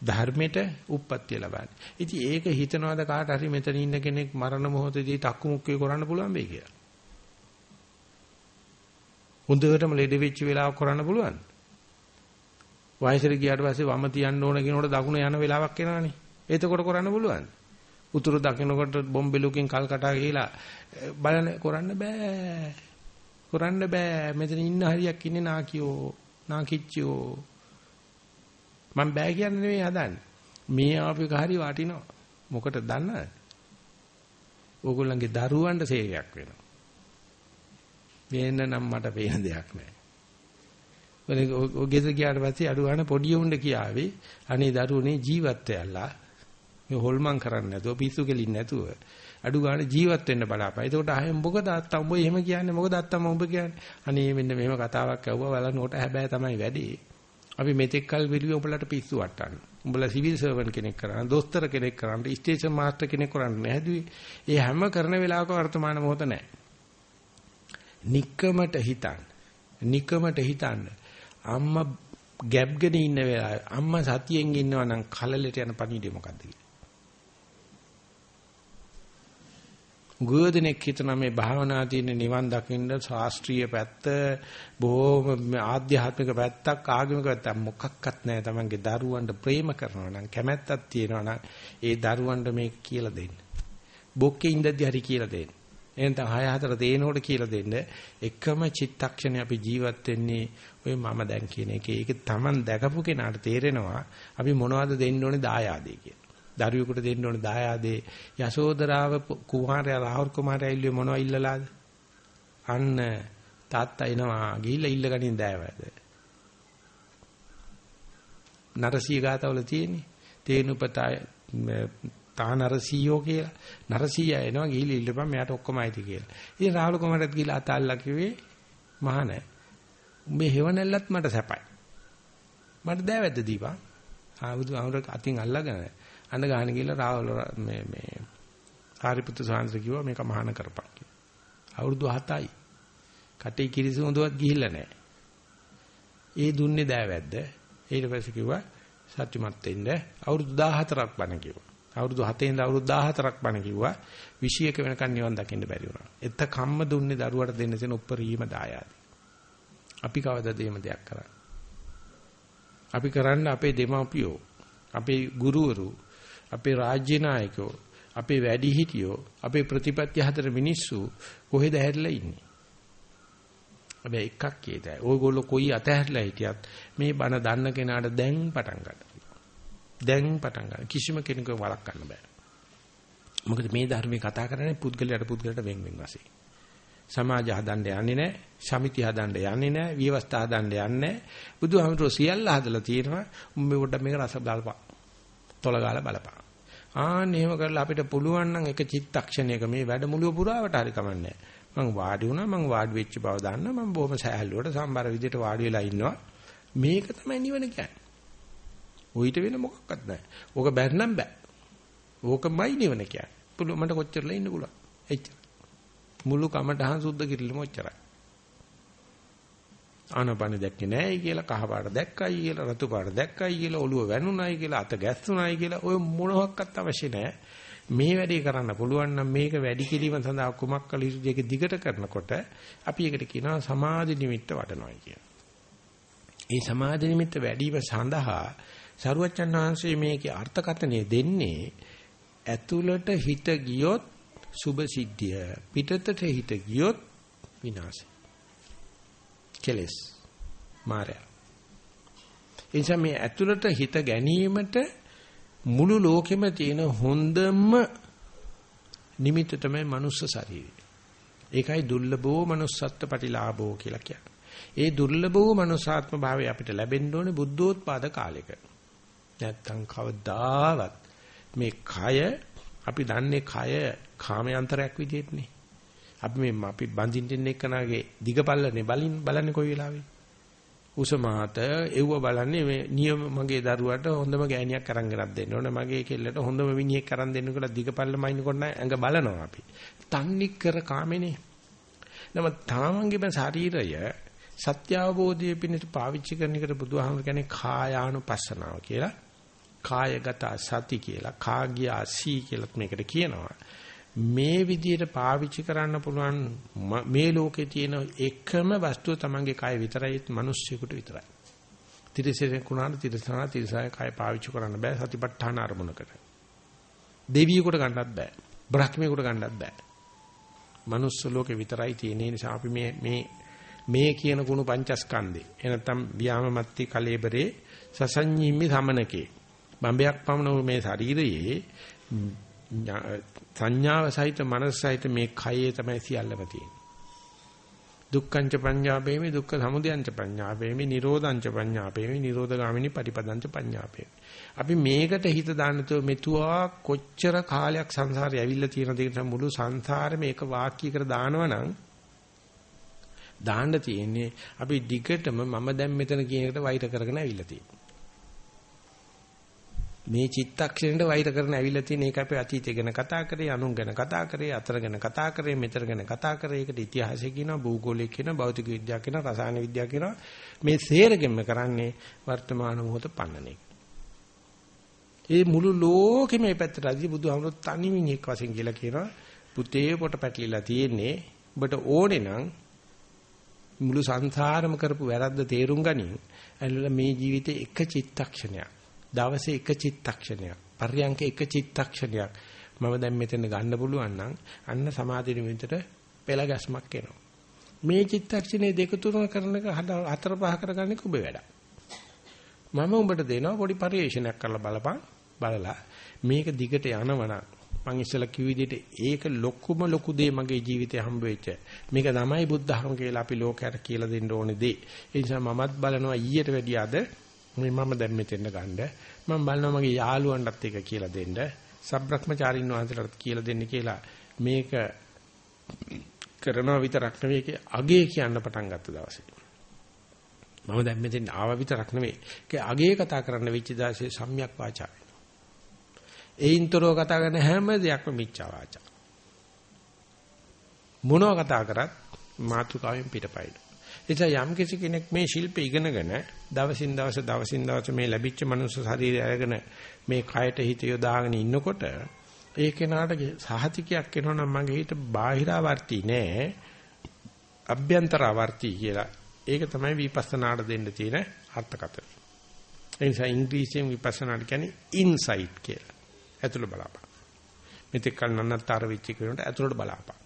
ධර්මෙට උප්පත්තිය ලබන්නේ. ඉතින් ඒක හිතනවාද කාට හරි මෙතන ඉන්න කෙනෙක් මරණ මොහොතදී තක්කු මුක්කේ කරන්න පුළුවන් වෙයි කියලා. හොඳටම ලෙඩ වෙච්ච වෙලාවක කරන්න පුළුවන්. වයසට ගියාට පස්සේ වම තියන්න ඕන කියනකොට දකුණ යන වෙලාවක් එනවනේ. එතකොට කරන්න පුළුවන්. උතුරු දකින්නකොට බොම්බෙලුකින් කල් කටා ගිහිලා බලන්න කරන්න බෑ. කරන්න බෑ. මෙතන ඉන්න හරියක් ඉන්නේ නාකියෝ, නාකිච්චියෝ. මම බෑ කියන්නේ නෙවෙයි හදන්නේ. මේ ආපික හරි වටිනවා. මොකට දන්නවද? ඕගොල්ලන්ගේ දරුවන්ට සේවයක් වෙනවා. වෙන්න නම් මට පේන දෙයක් නෑ. ඔය ගෙදර ගියාට පස්සේ අඩු ගන්න පොඩි උණ්ඩ කියාවේ අනේ දරුවනේ ජීවත් වෙයලා මේ හොල්මන් කරන්නේ නැතුව පිස්සු කෙලින් නැතුව අඩු ගන්න ජීවත් වෙන්න බලාපන්. එතකොට ආයෙ මොකද අත්තා උඹ එහෙම කියන්නේ මොකද අත්තම උඹ කියන්නේ? අනේ මෙන්න මෙහෙම කතාවක් ඇහුවා බලනකොට හැබැයි තමයි වැඩි. අපි මෙතෙක් කල් බැලුවේ උඹලට පිස්සු වට්ටන්න. උඹලා සිවිල් සර්වන් කෙනෙක් කරන්න, දොස්තර කෙනෙක් කරන්න, ස්ටේෂන් මාස්ටර් කෙනෙක් කරන්න නැහැදුවේ. ඒ හැම කරන වෙලාවක වර්තමාන මොහොත නැහැ. নিকමට හිතන්න. নিকමට හිතන්න. අම්මා ගැප්ගෙන ඉන්න වෙලාවේ අම්මා සතියෙන් ඉන්නවා නම් කලලට යන පණිවිඩය මොකද්ද කියලා. ගෝධනෙක් හිතන මේ භාවනා තියෙන නිවන් දකින්න ශාස්ත්‍රීය පැත්ත බොහොම ආධ්‍යාත්මික පැත්තක් ආගමික පැත්තක් මොකක්වත් නැහැ තමන්ගේ දරුවන්ට ප්‍රේම කරනවා නම් කැමැත්තක් තියෙනවා නම් ඒ දරුවන්ට මේක කියලා දෙන්න. බොක්කේ ඉඳද්දි හරි කියලා දෙන්න. එහෙනම් 6 4 තේනකොට කියලා දෙන්න. එකම චිත්තක්ෂණේ අපි ජීවත් වෙන්නේ ඔය මම දැන් කියන එකේ. ඒක Taman දැකපු කෙනාට තේරෙනවා අපි මොනවද දෙන්න ඕනේ දායාදේ කියලා. දරුවෙකුට දෙන්න ඕනේ දායාදේ යසෝදරාව කුමාරයා රාහුල් කුමාරයා ඉල්ලුවේ මොනවද ඉල්ලලාද? අන්න තාත්තා එනවා ගිහිල්ලා ඉල්ල ගනින් දෑවැද. නරසී ගාතවල තියෙන්නේ තේනුපතය තානරසීයෝ කියලා. නරසීයා එනවා ගිහිල්ලා ඉල්ලපන් මෙයාට ඔක්කොම අයිති කියලා. ඉතින් රාහුල් කුමාරයාත් ගිහිල්ලා අතල්ලා කිව්වේ මහාන උඹේ හේවණල්ලත් මට සැපයි. මට දෑවැද්ද දීපන්. ආවුදු අමුර අතින් අල්ලගෙන අඬ ගහන ගිහලා රාහුල මේ මේ සාරිපුත්තු සාංශ කිව්වා මේක මහාන කරපන් කියලා. අවුරුදු 7යි. කටේ කිරිසුඳුවත් ගිහිල්ලා නැහැ. ඒ දුන්නේ දෑවැද්ද. ඊට පස්සේ කිව්වා සත්‍යමත් වෙන්න අවුරුදු 14ක් බණ කිව්වා. අවුරුදු 7 ඉඳලා අවුරුදු 14ක් බණ කිව්වා. 21 වෙනකන් නිවන් දකින්න බැරි වුණා. එත්ත කම්ම දුන්නේ දරුවට දෙන්න තියෙන උප්පරීම දායාද. අපි කවදාද එහෙම දෙයක් කරන්නේ? අපි කරන්න අපේ දෙමාපියෝ, අපේ ගුරුවරු, අපේ රාජ්‍ය නායකයෝ, අපේ වැඩිහිටියෝ, අපේ ප්‍රතිපත්ති හතර මිනිස්සු කොහෙද හැරිලා ඉන්නේ? හැබැයි එකක් කියතයි. ඕගොල්ලෝ කොයි අතහැරලා හිටියත් මේ බණ දන්න කෙනාට දැන් පටන් ගන්න. දැන් පටන් ගන්න. කිසිම කෙනෙකුව වළක්වන්න බෑ. මොකද මේ ධර්මයේ කතා කරන්නේ පුද්ගලයාට පුද්ගලයාට වෙන් වෙන් වශයෙන්. සමාජ හදන්න යන්නේ නැහැ, සමිති හදන්න යන්නේ නැහැ, විවස්ථා හදන්න යන්නේ නැහැ. බුදුහාමුදුරුවෝ සියල්ල හදලා තියෙනවා. උඹේ පොඩ්ඩක් මේක රස බලපන්. තොල ගාලා බලපන්. ආන්න එහෙම කරලා අපිට පුළුවන් නම් එක චිත්තක්ෂණයක මේ වැඩමුළුව පුරාවට හරි කමන්නේ මම වාඩි වුණා මම වාඩි වෙච්ච බව දන්න මම බොහොම සෑහලුවට සම්බර විදියට වාඩි වෙලා ඉන්නවා. මේක තමයි නිවන කියන්නේ. උහිට වෙන මොකක්වත් නැහැ. ඕක බැන්නම් බෑ. ඕකමයි නිවන කියන්නේ. පුළුවන් මට කොච්චරලා ඉන්න පුළුවන්. එච්චර. මුළු කමටහන් සුද්ධ කිරිල්ලම ඔච්චරයි. ආනපන දැක්කේ නැහැ කියලා කහ පාට දැක්කයි කියලා රතු පාට දැක්කයි කියලා ඔළුව වැනුණයි කියලා අත ගැස්සුණයි කියලා ඔය මොනවත් අවශ්‍ය නැහැ මේ වැඩේ කරන්න පුළුවන් නම් මේක වැඩි කිරීම සඳහා කුමක් කළ යුතුද ඒක දිගට කරනකොට අපි ඒකට කියනවා සමාධි නිමිත්ත වඩනවා කියන. ඒ සමාධි නිමිත්ත වැඩිම සඳහා සරුවච්චන් වහන්සේ මේකේ අර්ථකථනය දෙන්නේ ඇතුළට හිත ගියොත් සුභ සිද්ධිය පිටතට හිත ගියොත් විනාශය. කෙලස් මායя. එනිසා මේ ඇතුළට හිත ගැනීමට මුළු ලෝකෙම තියෙන හොඳම නිමිත්ත තමයි මනුස්ස ශරීරය. ඒකයි දුර්ලභෝ manussත්ත්ව ප්‍රතිලාභෝ කියලා කියන්නේ. ඒ දුර්ලභෝ manussාත්ම භාවය අපිට ලැබෙන්න ඕනේ බුද්ධෝත්පාද කාලෙක. නැත්තම් කවදාවත් මේ කය අපි දන්නේ කය කාමයන්තරයක් විදිහටනේ. අපි මේ අපි බඳින්න එක්කනාගේ දිගපල්ලනේ බලින් බලන්නේ කොයි වෙලාවෙ. උසමාත එව්ව බලන්නේ මේ නියම මගේ දරුවට හොඳම ගෑණියක් අරන් ගෙනත් දෙන්න ඕනේ. මගේ කෙල්ලට හොඳම මිනිහෙක් අරන් දෙන්න කියලා දිගපල්ල මයින්කොට ඇඟ බලනවා අපි. තන්නි කර කාමනේ. නම තාමන්ගේම ශරීරය සත්‍ය අවබෝධයේ පිණිස පාවිච්චි කරන එකට බුදුහාමුදුර කියන්නේ කායානුපස්සනාව කියලා. කායගත සති කියලා. කාග්‍යා සී කියලා මේකට කියනවා. මේ විදිහට පාවිච්චි කරන්න පුළුවන් මේ ලෝකේ තියෙන එකම වස්තුව තමන්ගේ කය විතරයි මිනිස්සුෙකුට විතරයි. තිරසනෙක් වුණාට තිරසනා තිරසාය කය පාවිච්චි කරන්න බෑ සතිපට්ඨාන අරමුණකට. දෙවියෙකුට ගන්නත් බෑ. බ්‍රහ්මියෙකුට ගන්නත් බෑ. manuss ලෝකේ විතරයි තියෙන නිසා අපි මේ මේ මේ කියන ගුණ පංචස්කන්ධේ එනතම් ව්‍යාමමත්ති කලේබරේ සසඤ්ඤීමි සමනකේ බම්බයක් පමණ මේ ශරීරයේ සංඥාව සහිත මනස සහිත මේ කයේ තමයි සියල්ලම තියෙන්නේ. දුක්ඛංච පඤ්ඤාපේමි දුක්ඛ සමුදයංච පඤ්ඤාපේමි නිරෝධංච පඤ්ඤාපේමි නිරෝධගාමිනී පටිපදංච පඤ්ඤාපේමි. අපි මේකට හිත දාන්නතෝ මෙතුවා කොච්චර කාලයක් සංසාරේ ඇවිල්ලා තියෙන දෙයකට මුළු සංසාරෙම එක වාක්‍යයකට දානවනම් දාන්න තියෙන්නේ අපි දිගටම මම දැන් මෙතන කියන එකට වෛර කරගෙන ඇවිල්ලා තියෙන්නේ මේ චිත්තක්ෂණයට වෛර කරන ඇවිල්ලා තියෙන එක අපේ අතීතය ගැන කතා කරේ අනුන් ගැන කතා කරේ අතර ගැන කතා කරේ මෙතර ගැන කතා කරේ. ඒකට ඉතිහාසය කියනවා භූගෝලය කියනවා භෞතික විද්‍යාව කියනවා රසායන විද්‍යාව කියනවා. මේ සේරගෙම කරන්නේ වර්තමාන මොහොත පන්නන එක. ඒ මුළු ලෝකෙම මේ පැත්තට අදී බුදුහාමුදුරුවෝ තනිමින් එක් වශයෙන් කියලා කියනවා. පුතේ පොට පැටලිලා තියෙන්නේ ඔබට ඕනේ නම් මුළු සංසාරම කරපු වැරද්ද තේරුම් ගනින්. ඇල්ල මේ ජීවිතේ එක චිත්තක්ෂණයක්. දවසේ එක චිත්තක්ෂණයක්. පර්යංක එක චිත්තක්ෂණයක්. මම දැන් මෙතන ගන්න පුළුවන් නම් අන්න සමාධි නිමිතට පෙළ ගැස්මක් එනවා. මේ චිත්තක්ෂණේ දෙක තුන කරන එක හතර පහ කරගන්න එක ඔබේ වැඩ මම උඹට දෙනවා පොඩි පරිේශනයක් කරලා බලපන් බලලා. මේක දිගට යනවනම් මං ඉස්සලා කිව් විදිහට ඒක ලොකුම ලොකු දේ මගේ ජීවිතේ හම්බ වෙච්ච. මේක තමයි බුද්ධහම කියලා අපි ලෝකයට කියලා දෙන්න ඕනේ දේ. ඒ නිසා මමත් බලනවා ඊට වැඩිය අද මේ මම දැන් මෙතෙන් ගන්න. මම බලනවා මගේ යාළුවන්ටත් ඒක කියලා දෙන්න. සබ්‍රක්‍මචාරින් වහන්සේලාට කියලා දෙන්න කියලා මේක කරනවා විතරක් නෙවෙයි ඒක අගේ කියන්න පටන් ගත්ත දවසේ. මම දැන් මෙතෙන් ආව විතරක් නෙවෙයි. ඒක අගේ කතා කරන්න වෙච්ච දාසේ සම්‍යක් වාචා ඒයින්තරෝ කතා කරන හැම දෙයක්ම මිච්ඡා වාචා. මොනවා කතා කරත් මාතුකාවෙන් පිටපයින්. නිසා යම් කිසි කෙනෙක් මේ ශිල්ප ඉගෙනගෙන දවසින් දවස දවසින් දවස මේ ලැබිච්ච මනුස්ස ශරීරය අරගෙන මේ කයට හිත යොදාගෙන ඉන්නකොට ඒ කෙනාට සහතිකයක් එනවා නම් මගේ හිත බාහිරාවර්ති නෑ අභ්‍යන්තරාවර්ති කියලා. ඒක තමයි විපස්සනාට දෙන්න තියෙන අර්ථකථන. ඒ නිසා ඉංග්‍රීසියෙන් විපස්සනාට කියන්නේ ඉන්සයිට් කියලා. ඇතුළ බලාපන්. මෙතෙක් කල නන්නතර වෙච්ච කෙනාට ඇතුළට බලාපන්.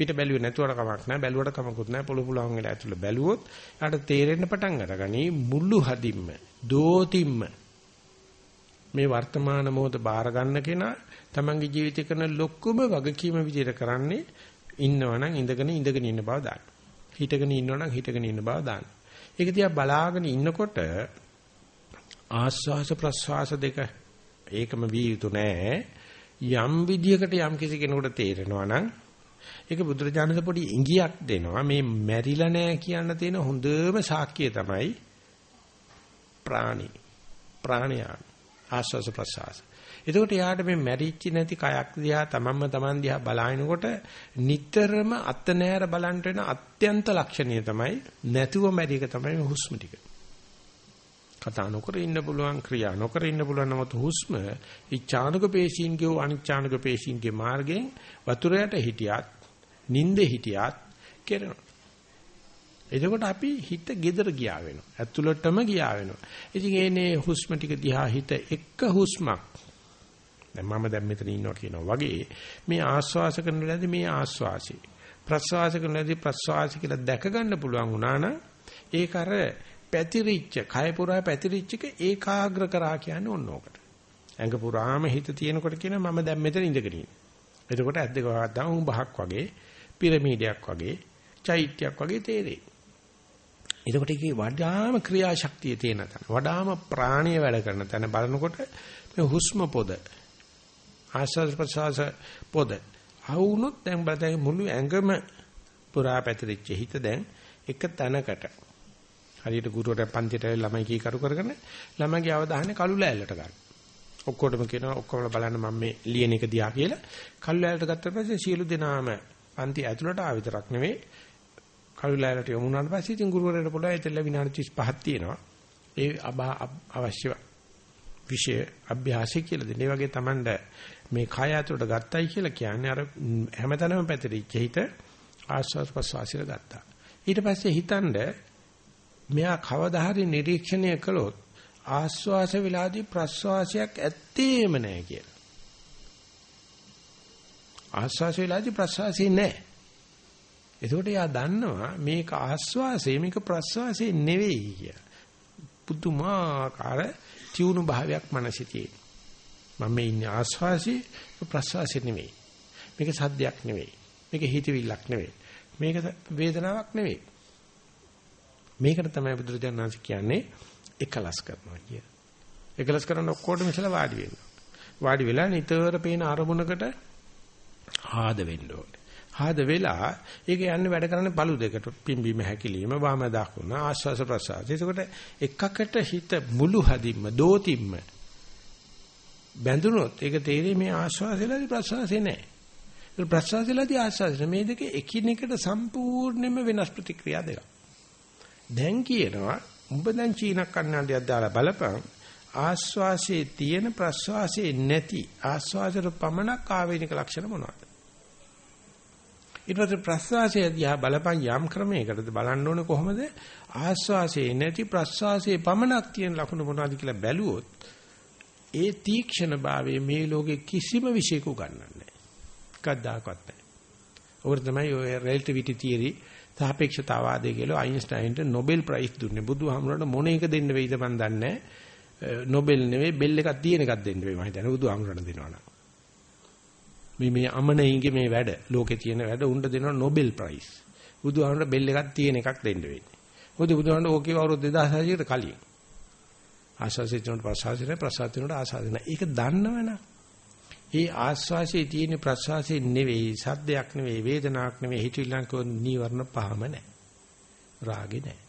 පිට බැලුවේ නැතුවට කමක් නැහැ බැලුවට කමකුත් නැහැ පොළු පුලහන් වෙලා ඇතුළ බැලුවොත් යාට තේරෙන්න පටන් අරගනි මුළු හදින්ම දෝතිම්ම මේ වර්තමාන මොහොත බාර ගන්න කෙනා තමන්ගේ ජීවිතේ කරන ලොකුම වගකීම විදිහට කරන්නේ ඉන්නවනම් ඉඳගෙන ඉඳගෙන ඉන්න බව දාන්න. හිටගෙන ඉන්නවනම් හිටගෙන ඉන්න බව දාන්න. ඒක දිහා බලාගෙන ඉන්නකොට ආස්වාස ප්‍රස්වාස දෙක ඒකම විය යුතු නෑ. යම් විදියකට යම් කිසි කෙනෙකුට තේරෙනවා නම් ඒක බුදුරජාණන් පොඩි ඉඟියක් දෙනවා. මේ මැරිලා නැහැ කියන්න තියෙන හොඳම සාක්කිය තමයි ප්‍රාණි. ප්‍රාණයා ආස්වාස ප්‍රසආස. එතකොට යාට මේ මැරිච්ච නැති කයක් දිහා තමන්ම තමන් දිහා බලනකොට නිතරම අත නෑර බලන්න වෙන අත්‍යන්ත ලක්ෂණිය තමයි නැතුව මැරි එක තමයි හුස්ම ටික. කතා නොකර ඉන්න පුළුවන් ක්‍රියා නොකර ඉන්න පුළුවන් නමුත් හුස්ම ඉච්ඡානුක පේශීන්ගේ අනිච්ඡානුක පේශීන්ගේ මාර්ගයෙන් වතුරයට හිටියත් නිින්දේ හිටියත් කෙරෙනවා. එතකොට අපි හිත gedara ගියා වෙනවා. ඇතුළටම ගියා වෙනවා. ඉතින් ඒනේ හුස්ම ටික දිහා හිත එක හුස්මක් දැන් මම දැන් මෙතන ඉන්නවා කියනවා වගේ මේ ආස්වාස කරන වෙලාවේදී මේ ආස්වාසි ප්‍රස්වාස කරන වෙලාවේදී ප්‍රස්වාසි කියලා දැක ගන්න පුළුවන් වුණා නම් ඒක අර පැතිරිච්ච කය පුරා පැතිරිච්ච එක ඒකාග්‍ර කරා කියන්නේ ඕන ඕකට. ඇඟ පුරාම හිත තියෙනකොට කියන මම දැන් මෙතන ඉඳගෙන ඉන්නේ. එතකොට ඇද්දක වහද්දාම උඹහක් වගේ පිරමීඩයක් වගේ චෛත්‍යයක් වගේ තේරෙයි. එතකොට ඒකේ වඩාම ක්‍රියාශක්තිය තියෙන තැන වඩාම ප්‍රාණීය වැඩ කරන තැන බලනකොට මේ හුස්ම පොද ආශ්වාස ප්‍රශ්වාස පොද ආවුනොත් දැන් බලතේ මුළු ඇඟම පුරා පැතිරිච්ච හිත දැන් එක තැනකට හරියට ගුරුවරයා පන්තියට ළමයි කී කරු කරගෙන ළමයිගේ අවධානය කළු ලෑල්ලට ගන්න. ඔක්කොටම කියනවා ඔක්කොම බලන්න මම මේ ලියන එක දිහා කියලා කළු ලෑල්ලට ගත්ත පස්සේ සියලු දෙනාම පන්ති ඇතුළට ආ විතරක් නෙවෙයි කළුලෑලට යමු වුණාට පස්සේ ඉතින් ගුරුවරයාට පුළුවන් ඒතල විනාඩි 35ක් තියෙනවා. ඒ අවශ්‍ය විෂය අභ්‍යාසය කියලා දෙන්න. ඒ වගේ Tamand මේ කය ඇතුළට ගත්තයි කියලා කියන්නේ අර හැමතැනම පැතිරිච්ච හිත ආස්වාස් ප්‍රසවාසයට ගත්තා. ඊට පස්සේ හිතනද මෙයා කවදා හරි නිරීක්ෂණය කළොත් ආස්වාස වෙලාදී ප්‍රස්වාසයක් ඇත්තේම නැහැ කියලා. ආස්වාස වෙලාදී ප්‍රස්වාසය නැහැ. එතකොට යා දන්නවා මේක ආස්වාසය මේක ප්‍රස්වාසය නෙවෙයි කියලා. පුදුමාකාර තියුණු භාවයක් මනසේ තියෙන. මම ඉන්නේ ආස්වාසී ප්‍රස්වාසය නෙවෙයි. මේක සද්දයක් නෙවෙයි. මේක හිතවිල්ලක් නෙවෙයි. මේක වේදනාවක් නෙවෙයි. මේකට තමයි බුදුරජාණන් වහන්සේ කියන්නේ එකලස් කරනවා කිය. එකලස් කරන ඔක්කොටම ඉස්සලා වාඩි වෙනවා. වාඩි වෙලා නිතර පේන අරමුණකට ආද වෙන්න ඕනේ. ආද වෙලා ඒක යන්නේ වැඩ කරන්නේ පළු දෙකට පිම්බීම හැකිලිම වම දකුණ ආස්වාස ප්‍රසආස. ඒකට එකකට හිත මුළු හදින්ම දෝතිම්ම බැඳුනොත් ඒක තේරෙන්නේ මේ ආස්වාසෙලාදී ප්‍රසආසේ නැහැ. ඒ ප්‍රසආසෙලාදී ආස්වාසෙ මේ දෙක එකිනෙකට සම්පූර්ණයෙන්ම වෙනස් ප්‍රතික්‍රියා දෙකක්. දැන් කියනවා උඹ දැන් චීන කන්නඩියක් දාලා බලපන්. ආස්වාසයේ තියෙන ප්‍රස්වාසයේ නැති ආස්වාසයට පමණක් ආවේනික ලක්ෂණ මොනවද? ඊට පස්සේ ප්‍රස්වාසය දිහා බලපන් යම් ක්‍රමයකටද බලන්න ඕනේ කොහොමද? ආස්වාසයේ නැති ප්‍රස්වාසයේ පමණක් තියෙන ලක්ෂණ මොනවද? කියලා බැලුවොත් ඒ තීක්ෂණ භාවයේ මේ ලෝකේ කිසිම විශේෂක උගන්වන්නේ නැහැ. කද්දාකවත් නැහැ. ඔවර තමයි ඔය රිලටිවිටි තියරි සාපේක්ෂතාවාදය කියලා අයින්ස්ටයින්ට නොබෙල් ප්‍රයිස් දුන්නේ. බුදුහාමුදුරන්ට මොන එක දෙන්න වෙයිද මන් දන්නේ නොබෙල් නෙවෙයි බෙල් එකක් තියෙන එකක් දෙන්න වෙයි මම හිතන්නේ බුදුහාමුදුරන්ට දෙනවා මේ මේ අමනයින්ගේ මේ වැඩ ලෝකේ තියෙන වැඩ උණ්ඩ දෙනවා නොබෙල් ප්‍රයිස්. බුදුහාමුදුරන්ට බෙල් එකක් තියෙන එකක් දෙන්න වෙන්නේ. මොකද බුදුහාමුදුරන්ට ඕකේ අවුරුදු 2600 කට කලින්. ආශාසිතනට ප්‍රසාසිතන ප්‍රසාතිනට ආශාසිතන. ඒක දන්නවනේ. ඒ ආස්වාසියේ තියෙන ප්‍රසවාසයේ නෙවෙයි සද්දයක් නෙවෙයි වේදනාවක් නෙවෙයි හිතවිල්ලක් නීවරණ පහම නැහැ. රාගේ නැහැ.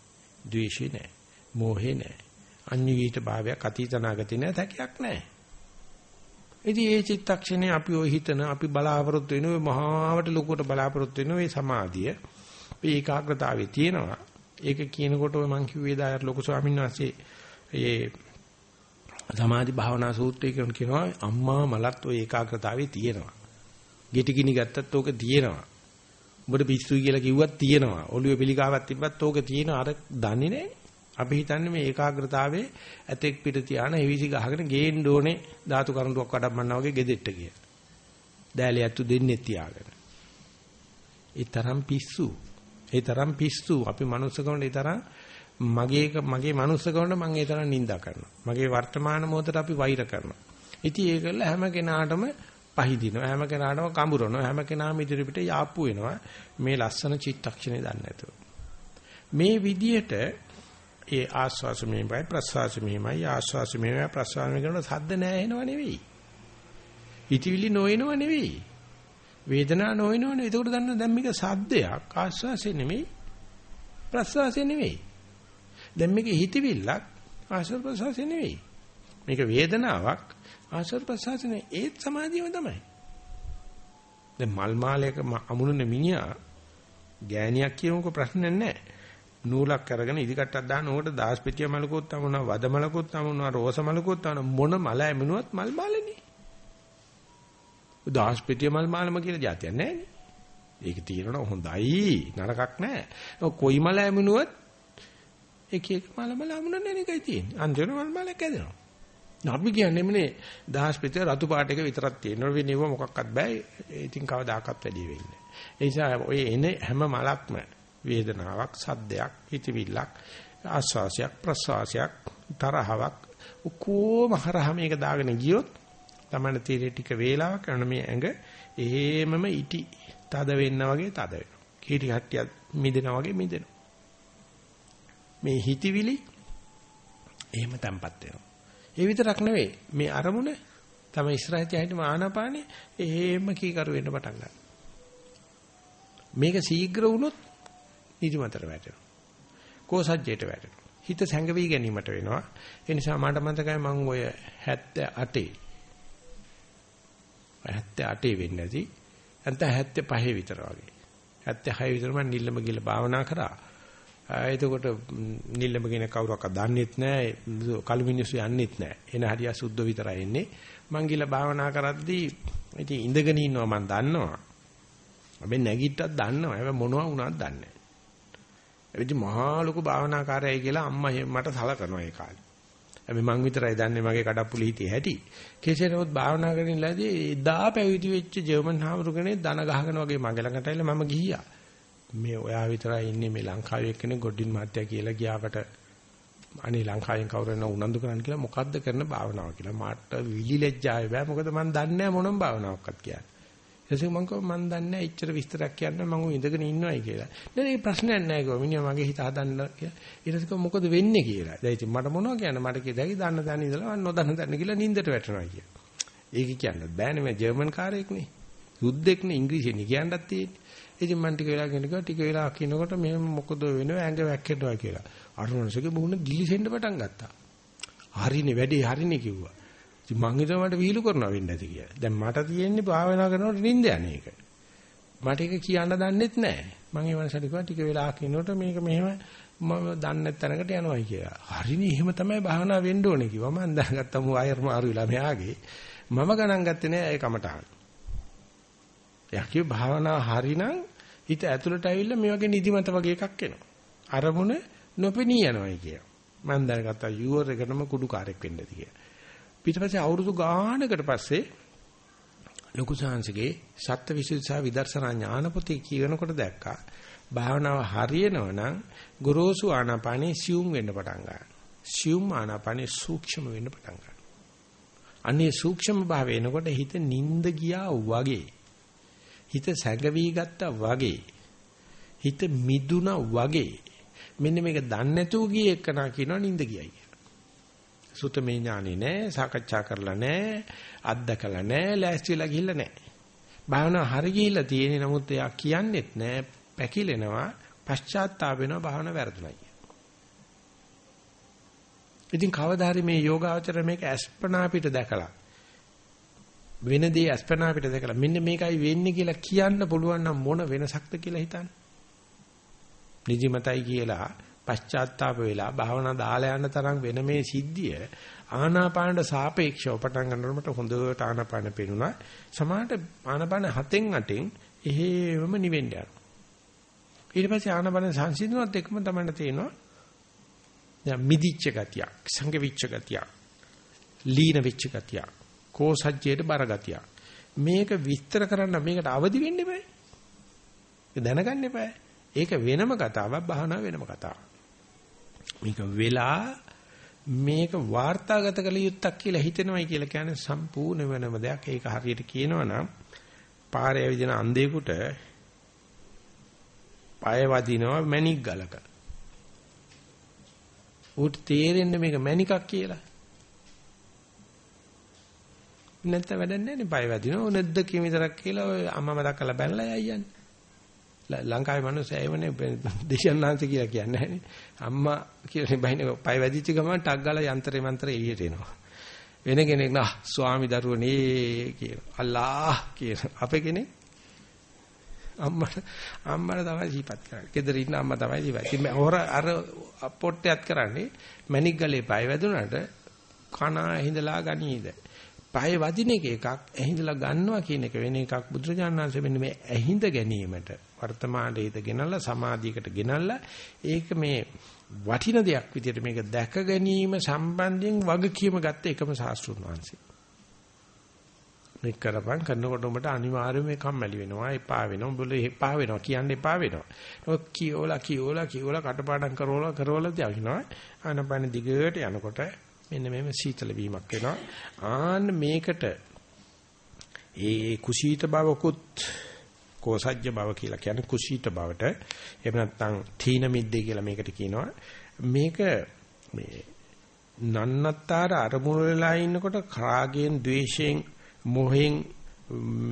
ද්වේෂේ නැහැ. මෝහේ නැහැ. අන්‍යවිත භාවයක් අතීතනාගති නැහැ තැකයක් නැහැ. ඉතින් ඒ චිත්තක්ෂණේ අපි ඔය හිතන අපි බලාපොරොත්තු වෙන ඔය මහාවට ලොකුවට බලාපොරොත්තු වෙන ඔය සමාධිය මේ ඒකාග්‍රතාවේ තියෙනවා. ඒක කියනකොට ඔය මං කිව්වේ දායර ලොකු ස්වාමීන් වහන්සේ ඒ සමාධි භාවනා සූත්‍රය කියන කියනවා අම්මා මලත් ওই ඒකාග්‍රතාවේ තියෙනවා. ගෙටි ගිනි ගත්තත් ඕක තියෙනවා. උඹට පිස්සුයි කියලා කිව්වත් තියෙනවා. ඔළුවේ පිළිකාවක් තිබ්බත් ඕක තියෙනවා. අර දන්නේ නැහැ. අපි හිතන්නේ මේ ඒකාග්‍රතාවේ ඇතෙක් පිට තියාන හිවිසි ගහගෙන ගේන්න ඕනේ ධාතු කරුණුවක් වඩම්මන්නා වගේ ගෙදෙට්ට කියලා. දෑලේ ඇතු දෙන්නේ තියාගෙන. ඒ තරම් පිස්සු. ඒ තරම් පිස්සු. අපි මනුස්සකමනේ ඒ තරම් මගේ මගේ මනුස්සකමට මම ඒ තරම් නිඳා කරනවා. මගේ වර්තමාන මොහොතට අපි වෛර කරනවා. ඉතින් ඒකල හැම කෙනාටම පහදිනවා. හැම කෙනාටම කඹරනවා. හැම කෙනාම ඉදිරි පිට යාප්පු වෙනවා. මේ ලස්සන චිත්තක්ෂණේ දන්නේ නැතුව. මේ විදියට ඒ ආස්වාස මෙහෙමයි ප්‍රස්වාස මෙහෙමයි ආස්වාස මෙහෙමයි ප්‍රස්වාස මෙහෙමයි සද්ද නැහැ එනව නෙවෙයි. හිතවිලි නොයනව නෙවෙයි. වේදනාව නොයනව නෙවෙයි. ඒකට දන්න දැන් මේක සද්දයක් ආස්වාසේ නෙමෙයි ප්‍රස්වාසේ නෙවෙයි. දැන් මේක හිතවිල්ලක් ආශ්‍රව ප්‍රසවාසය නෙවෙයි. මේක වේදනාවක් ආශ්‍රව ප්‍රසවාසය නෙවෙයි. ඒත් සමාධියම තමයි. දැන් මල් මාලයක අමුණුන මිනිහා ගෑණියක් කියමුකෝ ප්‍රශ්න නැහැ. නූලක් අරගෙන ඉදිකටක් දාන ඕකට දාස්පිටිය මලකුත් තමුණා වද මලකුත් තමුණා රෝස මලකුත් තමුණා මොන මල ඇමිනුවත් මල් මාලනේ. දාස්පිටිය මල් මාලම කියලා જાතියක් නැහැ නේ. ඒක තියෙනවා හොඳයි නරකක් නැහැ. කොයි මල ඇමිනුවත් එක එක මල මල අමුණන්නේ එකයි තියෙන්නේ. අන්තිම මල් මලක් ඇදෙනවා. අපි කියන්නේ මේ දහස් පිට රතු පාට එක විතරක් තියෙනවා. වෙනව මොකක්වත් බෑ. ඉතින් කවදාකවත් වැඩි වෙන්නේ නැහැ. ඒ නිසා ඔය එන හැම මලක්ම වේදනාවක්, සද්දයක්, හිතවිල්ලක්, ආස්වාසයක්, ප්‍රසවාසයක්, තරහවක් උකෝම හරහා මේක දාගෙන ගියොත් තමයි තීරේ ටික වේලාවක් කරන මේ ඇඟ එහෙමම ඉටි තද වෙන්න වගේ තද වෙනවා. කීටි හට්ටියක් මිදෙනා වගේ මිදෙනවා. මේ හිතවිලි එහෙම තැම්පත් වෙනවා. ඒ විතරක් නෙවෙයි මේ අරමුණ තමයි ඉස්සරහින් හිටම ආනාපානේ එහෙම කීකරු වෙන්න පටන් ගන්නවා. මේක ශීඝ්‍ර වුණොත් නිදිමතට වැටෙනවා. කෝසජ්ජයට වැටෙනවා. හිත සැඟවි ගැනීමට වෙනවා. ඒ නිසා මට මතකයි මම ඔය 78 78 වෙන්නේ නැති. නැත්නම් 75 විතර වගේ. 76 විතර මම නිල්ලම ගිහලා භාවනා කරා. එතකොට නිල්ලම කියන කවුරක්වත් දන්නෙත් නැහැ කළු මිනිස්සු යන්නෙත් නැහැ එන හරිය සුද්ධ විතරයි එන්නේ මං ගිහලා භාවනා කරද්දී ඉතින් ඉඳගෙන ඉන්නවා මං දන්නවා හැබැයි නැගිට්ටත් දන්නවා හැබැයි මොනවා වුණත් දන්නේ එවිදි මහා ලොකු භාවනාකාරයයි කියලා අම්මා මට සලකනවා ඒ කාලේ. හැබැයි මං විතරයි දන්නේ මගේ කඩප්පුලි හිතේ ඇති. කෙසේ නමුත් භාවනා කරන ඉඳලාදී එදා පැවිදි වෙච්ච ජර්මන් හාමුදුරනේ දන ගහගෙන වගේ මගේ ළඟට ඇවිල්ලා මම ගිහියා. මේ ඔයා විතරයි ඉන්නේ මේ ලංකාවේ එක්කෙනෙක් ගොඩින් මහත්තයා කියලා ගියාකට අනේ ලංකාවෙන් කවුරුන උනන්දු කරන්න කියලා මොකද්ද කරන භාවනාව කියලා මාට විලි ලැජ්ජාවේ බෑ මොකද මම දන්නේ නැහැ මොනම භාවනාවක්වත් කියන්නේ. ඊටසේ මම කිව්වා මම දන්නේ නැහැ එච්චර විස්තරයක් කියන්න මම ඉඳගෙන ඉන්නවයි කියලා. නෑ මේ ප්‍රශ්නයක් නෑ කිව්වා මිනිහා මගේ හිත හදන්න කියලා. ඊටසේ මොකද වෙන්නේ කියලා. දැන් ඉතින් මට මොනවද කියන්න මට කියදයි දන්න දන්න ඉඳලා නොදන්න දන්න කියලා නින්දට වැටෙනවා කියලා. ඒක කියන්න බෑනේ මේ ජර්මන් කාරයෙක්නේ. යුද්ධෙක්නේ ඉංග්‍රීසියෙන් කියන්නත් තියෙන්නේ. ඉතින් මම ටික වෙලා කියනකොට ටික වෙලා කියනකොට මේ මොකද වෙනව ඇඟ වැක්කෙනවා කියලා. අර මොනසගේ මුහුණ දිලිසෙන්න පටන් ගත්තා. හරිනේ වැඩේ හරිනේ කිව්වා. ඉතින් මං හිතුවා මට විහිළු කරනවා වෙන්න ඇති කියලා. දැන් මට තියෙන්නේ භාවනා කරනකොට නිින්ද යන එක. මට ඒක කියන්න දන්නෙත් නැහැ. මං ඒ වෙනසට කිව්වා ටික වෙලා කියනකොට මේක මෙහෙම මම දන්නේ තැනකට යනවායි කියලා. හරිනේ එහෙම තමයි භාවනා වෙන්න ඕනේ කිව්වා. මං දැනගත්තා මු අයර් මාරු වෙලා මෙයාගේ. මම ගණන් ගත්තේ නෑ ඒ කමටහන්. එයා කිව්ව භාවනා හරිනම් හිත ඇතුළට ඇවිල්ලා මේ වගේ නිදිමත වගේ එකක් එනවා. අරමුණ නොපෙනී යනවායි කියනවා. මම දැනගත්තා යුවර් එකටම කුඩුකාරයෙක් වෙන්න ඇති කියලා. පිටිපස්සේ අවුරුදු ගානකට පස්සේ ලොකු සාංශගේ සත්‍යවිසුද්ධි සහ විදර්ශනා ඥානපොතේ කියනකොට දැක්කා භාවනාව හරියනවා නම් ගොරෝසු ආනාපානේ සියුම් වෙන්න පටන් ගන්නවා. සියුම් ආනාපානේ සූක්ෂම වෙන්න පටන් ගන්නවා. අනේ සූක්ෂම භාවය එනකොට හිත නිින්ද ගියා වගේ හිත සැඟවි ගත්තා වගේ හිත මිදුණා වගේ මෙන්න මේක දන්නේ නැතුව ගියේ එකනා කියනවා නිින්ද ගියයි කියලා. සුතමේ ඥානෙ නෑ සාකච්ඡා කරලා නෑ අත්දකලා නෑ ලෑස්තිලා ගිහිල්ලා නෑ. භාවනාව හරි ගිහිල්ලා තියෙන්නේ නමුත් එයා කියන්නෙත් නෑ පැකිලෙනවා පශ්චාත්තාප වෙනවා භාවනාව වැරදුණා කියලා. ඉතින් කවදා හරි මේ යෝගාචර මේක අස්පනා පිට දැකලා වෙනදී අස්පනා පිට දැකලා මෙන්න මේකයි වෙන්නේ කියලා කියන්න පුළුවන් නම් මොන වෙනසක්ද කියලා හිතන්න. නිදිමතයි කියලා පශ්චාත්තාප වෙලා භාවනා දාලා යන තරම් වෙන මේ සිද්ධිය ආනාපානට සාපේක්ෂව පටන් ගන්නකොට හොඳට ආනාපාන පේනුණා. සමහරට ආනාපාන හතෙන් අටෙන් එහෙමම නිවෙන්න යනවා. ඊට පස්සේ ආනාපාන සංසිඳුණත් එකම තමයි තේනවා. දැන් මිදිච්ච ගතියක්, සංගවිච්ච ගතියක්, ලීන වෙච්ච ගතියක්, කෝසජ්ජයට බර ගතියක්. මේක විස්තර කරන්න මේකට අවදි වෙන්න එපා. දැනගන්න එපා. ඒක වෙනම කතාවක් භාවනා වෙනම කතාවක්. මේක වෙලා මේක වාර්තාගත කළ යුත්තක් කියලා හිතෙනවයි කියලා කියන්නේ සම්පූර්ණ වෙනම දෙයක්. ඒක හරියට කියනවා නම් පාරේ ඇවිදින අන්ධයෙකුට පය වදිනවා මැණික් ගලක. උට තේරෙන්නේ මේක මැණිකක් කියලා. නැත්නම් වැඩක් නැහැ නේ පය වදිනවා. නැද්ද කියන විතරක් කියලා ඔය අම්මම දක්කලා බැලලා යයියන්නේ. ලංකාවේ මිනිස්සු ඇයවනේ දේශනාන්ත කියලා කියන්නේ නැහනේ. අම්මා කියලා බහින පය වැදිච්ච ගමන් ටක් ගාලා යන්ත්‍රේ මන්ත්‍රේ එළියට එනවා. වෙන කෙනෙක් නා ස්වාමි දරුවනේ කියන. අල්ලා කියන. අපේ කෙනෙක් අම්මට අම්මට තමයි ජීපත් කරන්නේ. ගෙදර ඉන්න අම්මා තමයි ජීපත්. ඉතින් හොර අර පොට්ටයත් කරන්නේ මැණික් ගලේ පය වැදුනට කන ඇහිඳලා ගනීද. පය වදින එක එකක් ඇහිඳලා ගන්නවා කියන එක වෙන එකක් බුදුරජාණන් වහන්සේ මෙන්න මේ ඇහිඳ ගැනීමට වර්තමානයේ හිත ගෙනල්ලා සමාධියකට ගෙනල්ලා ඒක මේ වටින දෙයක් විදිහට මේක දැක ගැනීම සම්බන්ධයෙන් වගකීම ගත්ත එකම ශාස්ත්‍රුන් වහන්සේ. මේක කරපන් කරනකොට උඹට අනිවාර්යයෙන්ම මේ කම්මැලි වෙනවා එපා වෙනවා උඹල එපා වෙනවා කියන්න එපා වෙනවා. ඔක් කියෝලා කියෝලා කියෝලා කටපාඩම් කරවලා කරවලා තියනවා. ආනපන දිගට යනකොට මෙන්න මෙහෙම සීතල වීමක් වෙනවා. ආන්න මේකට ඒ කුසීත බවකුත් කෝසජ්‍ය බව කියලා කියන්නේ කුසීත බවට එහෙම නැත්නම් තීන මිද්දේ කියලා මේකට කියනවා. මේක මේ නන්නතර අරමුණු වෙලා ඉන්නකොට රාගයෙන්, ద్వේෂයෙන්, මොහෙන්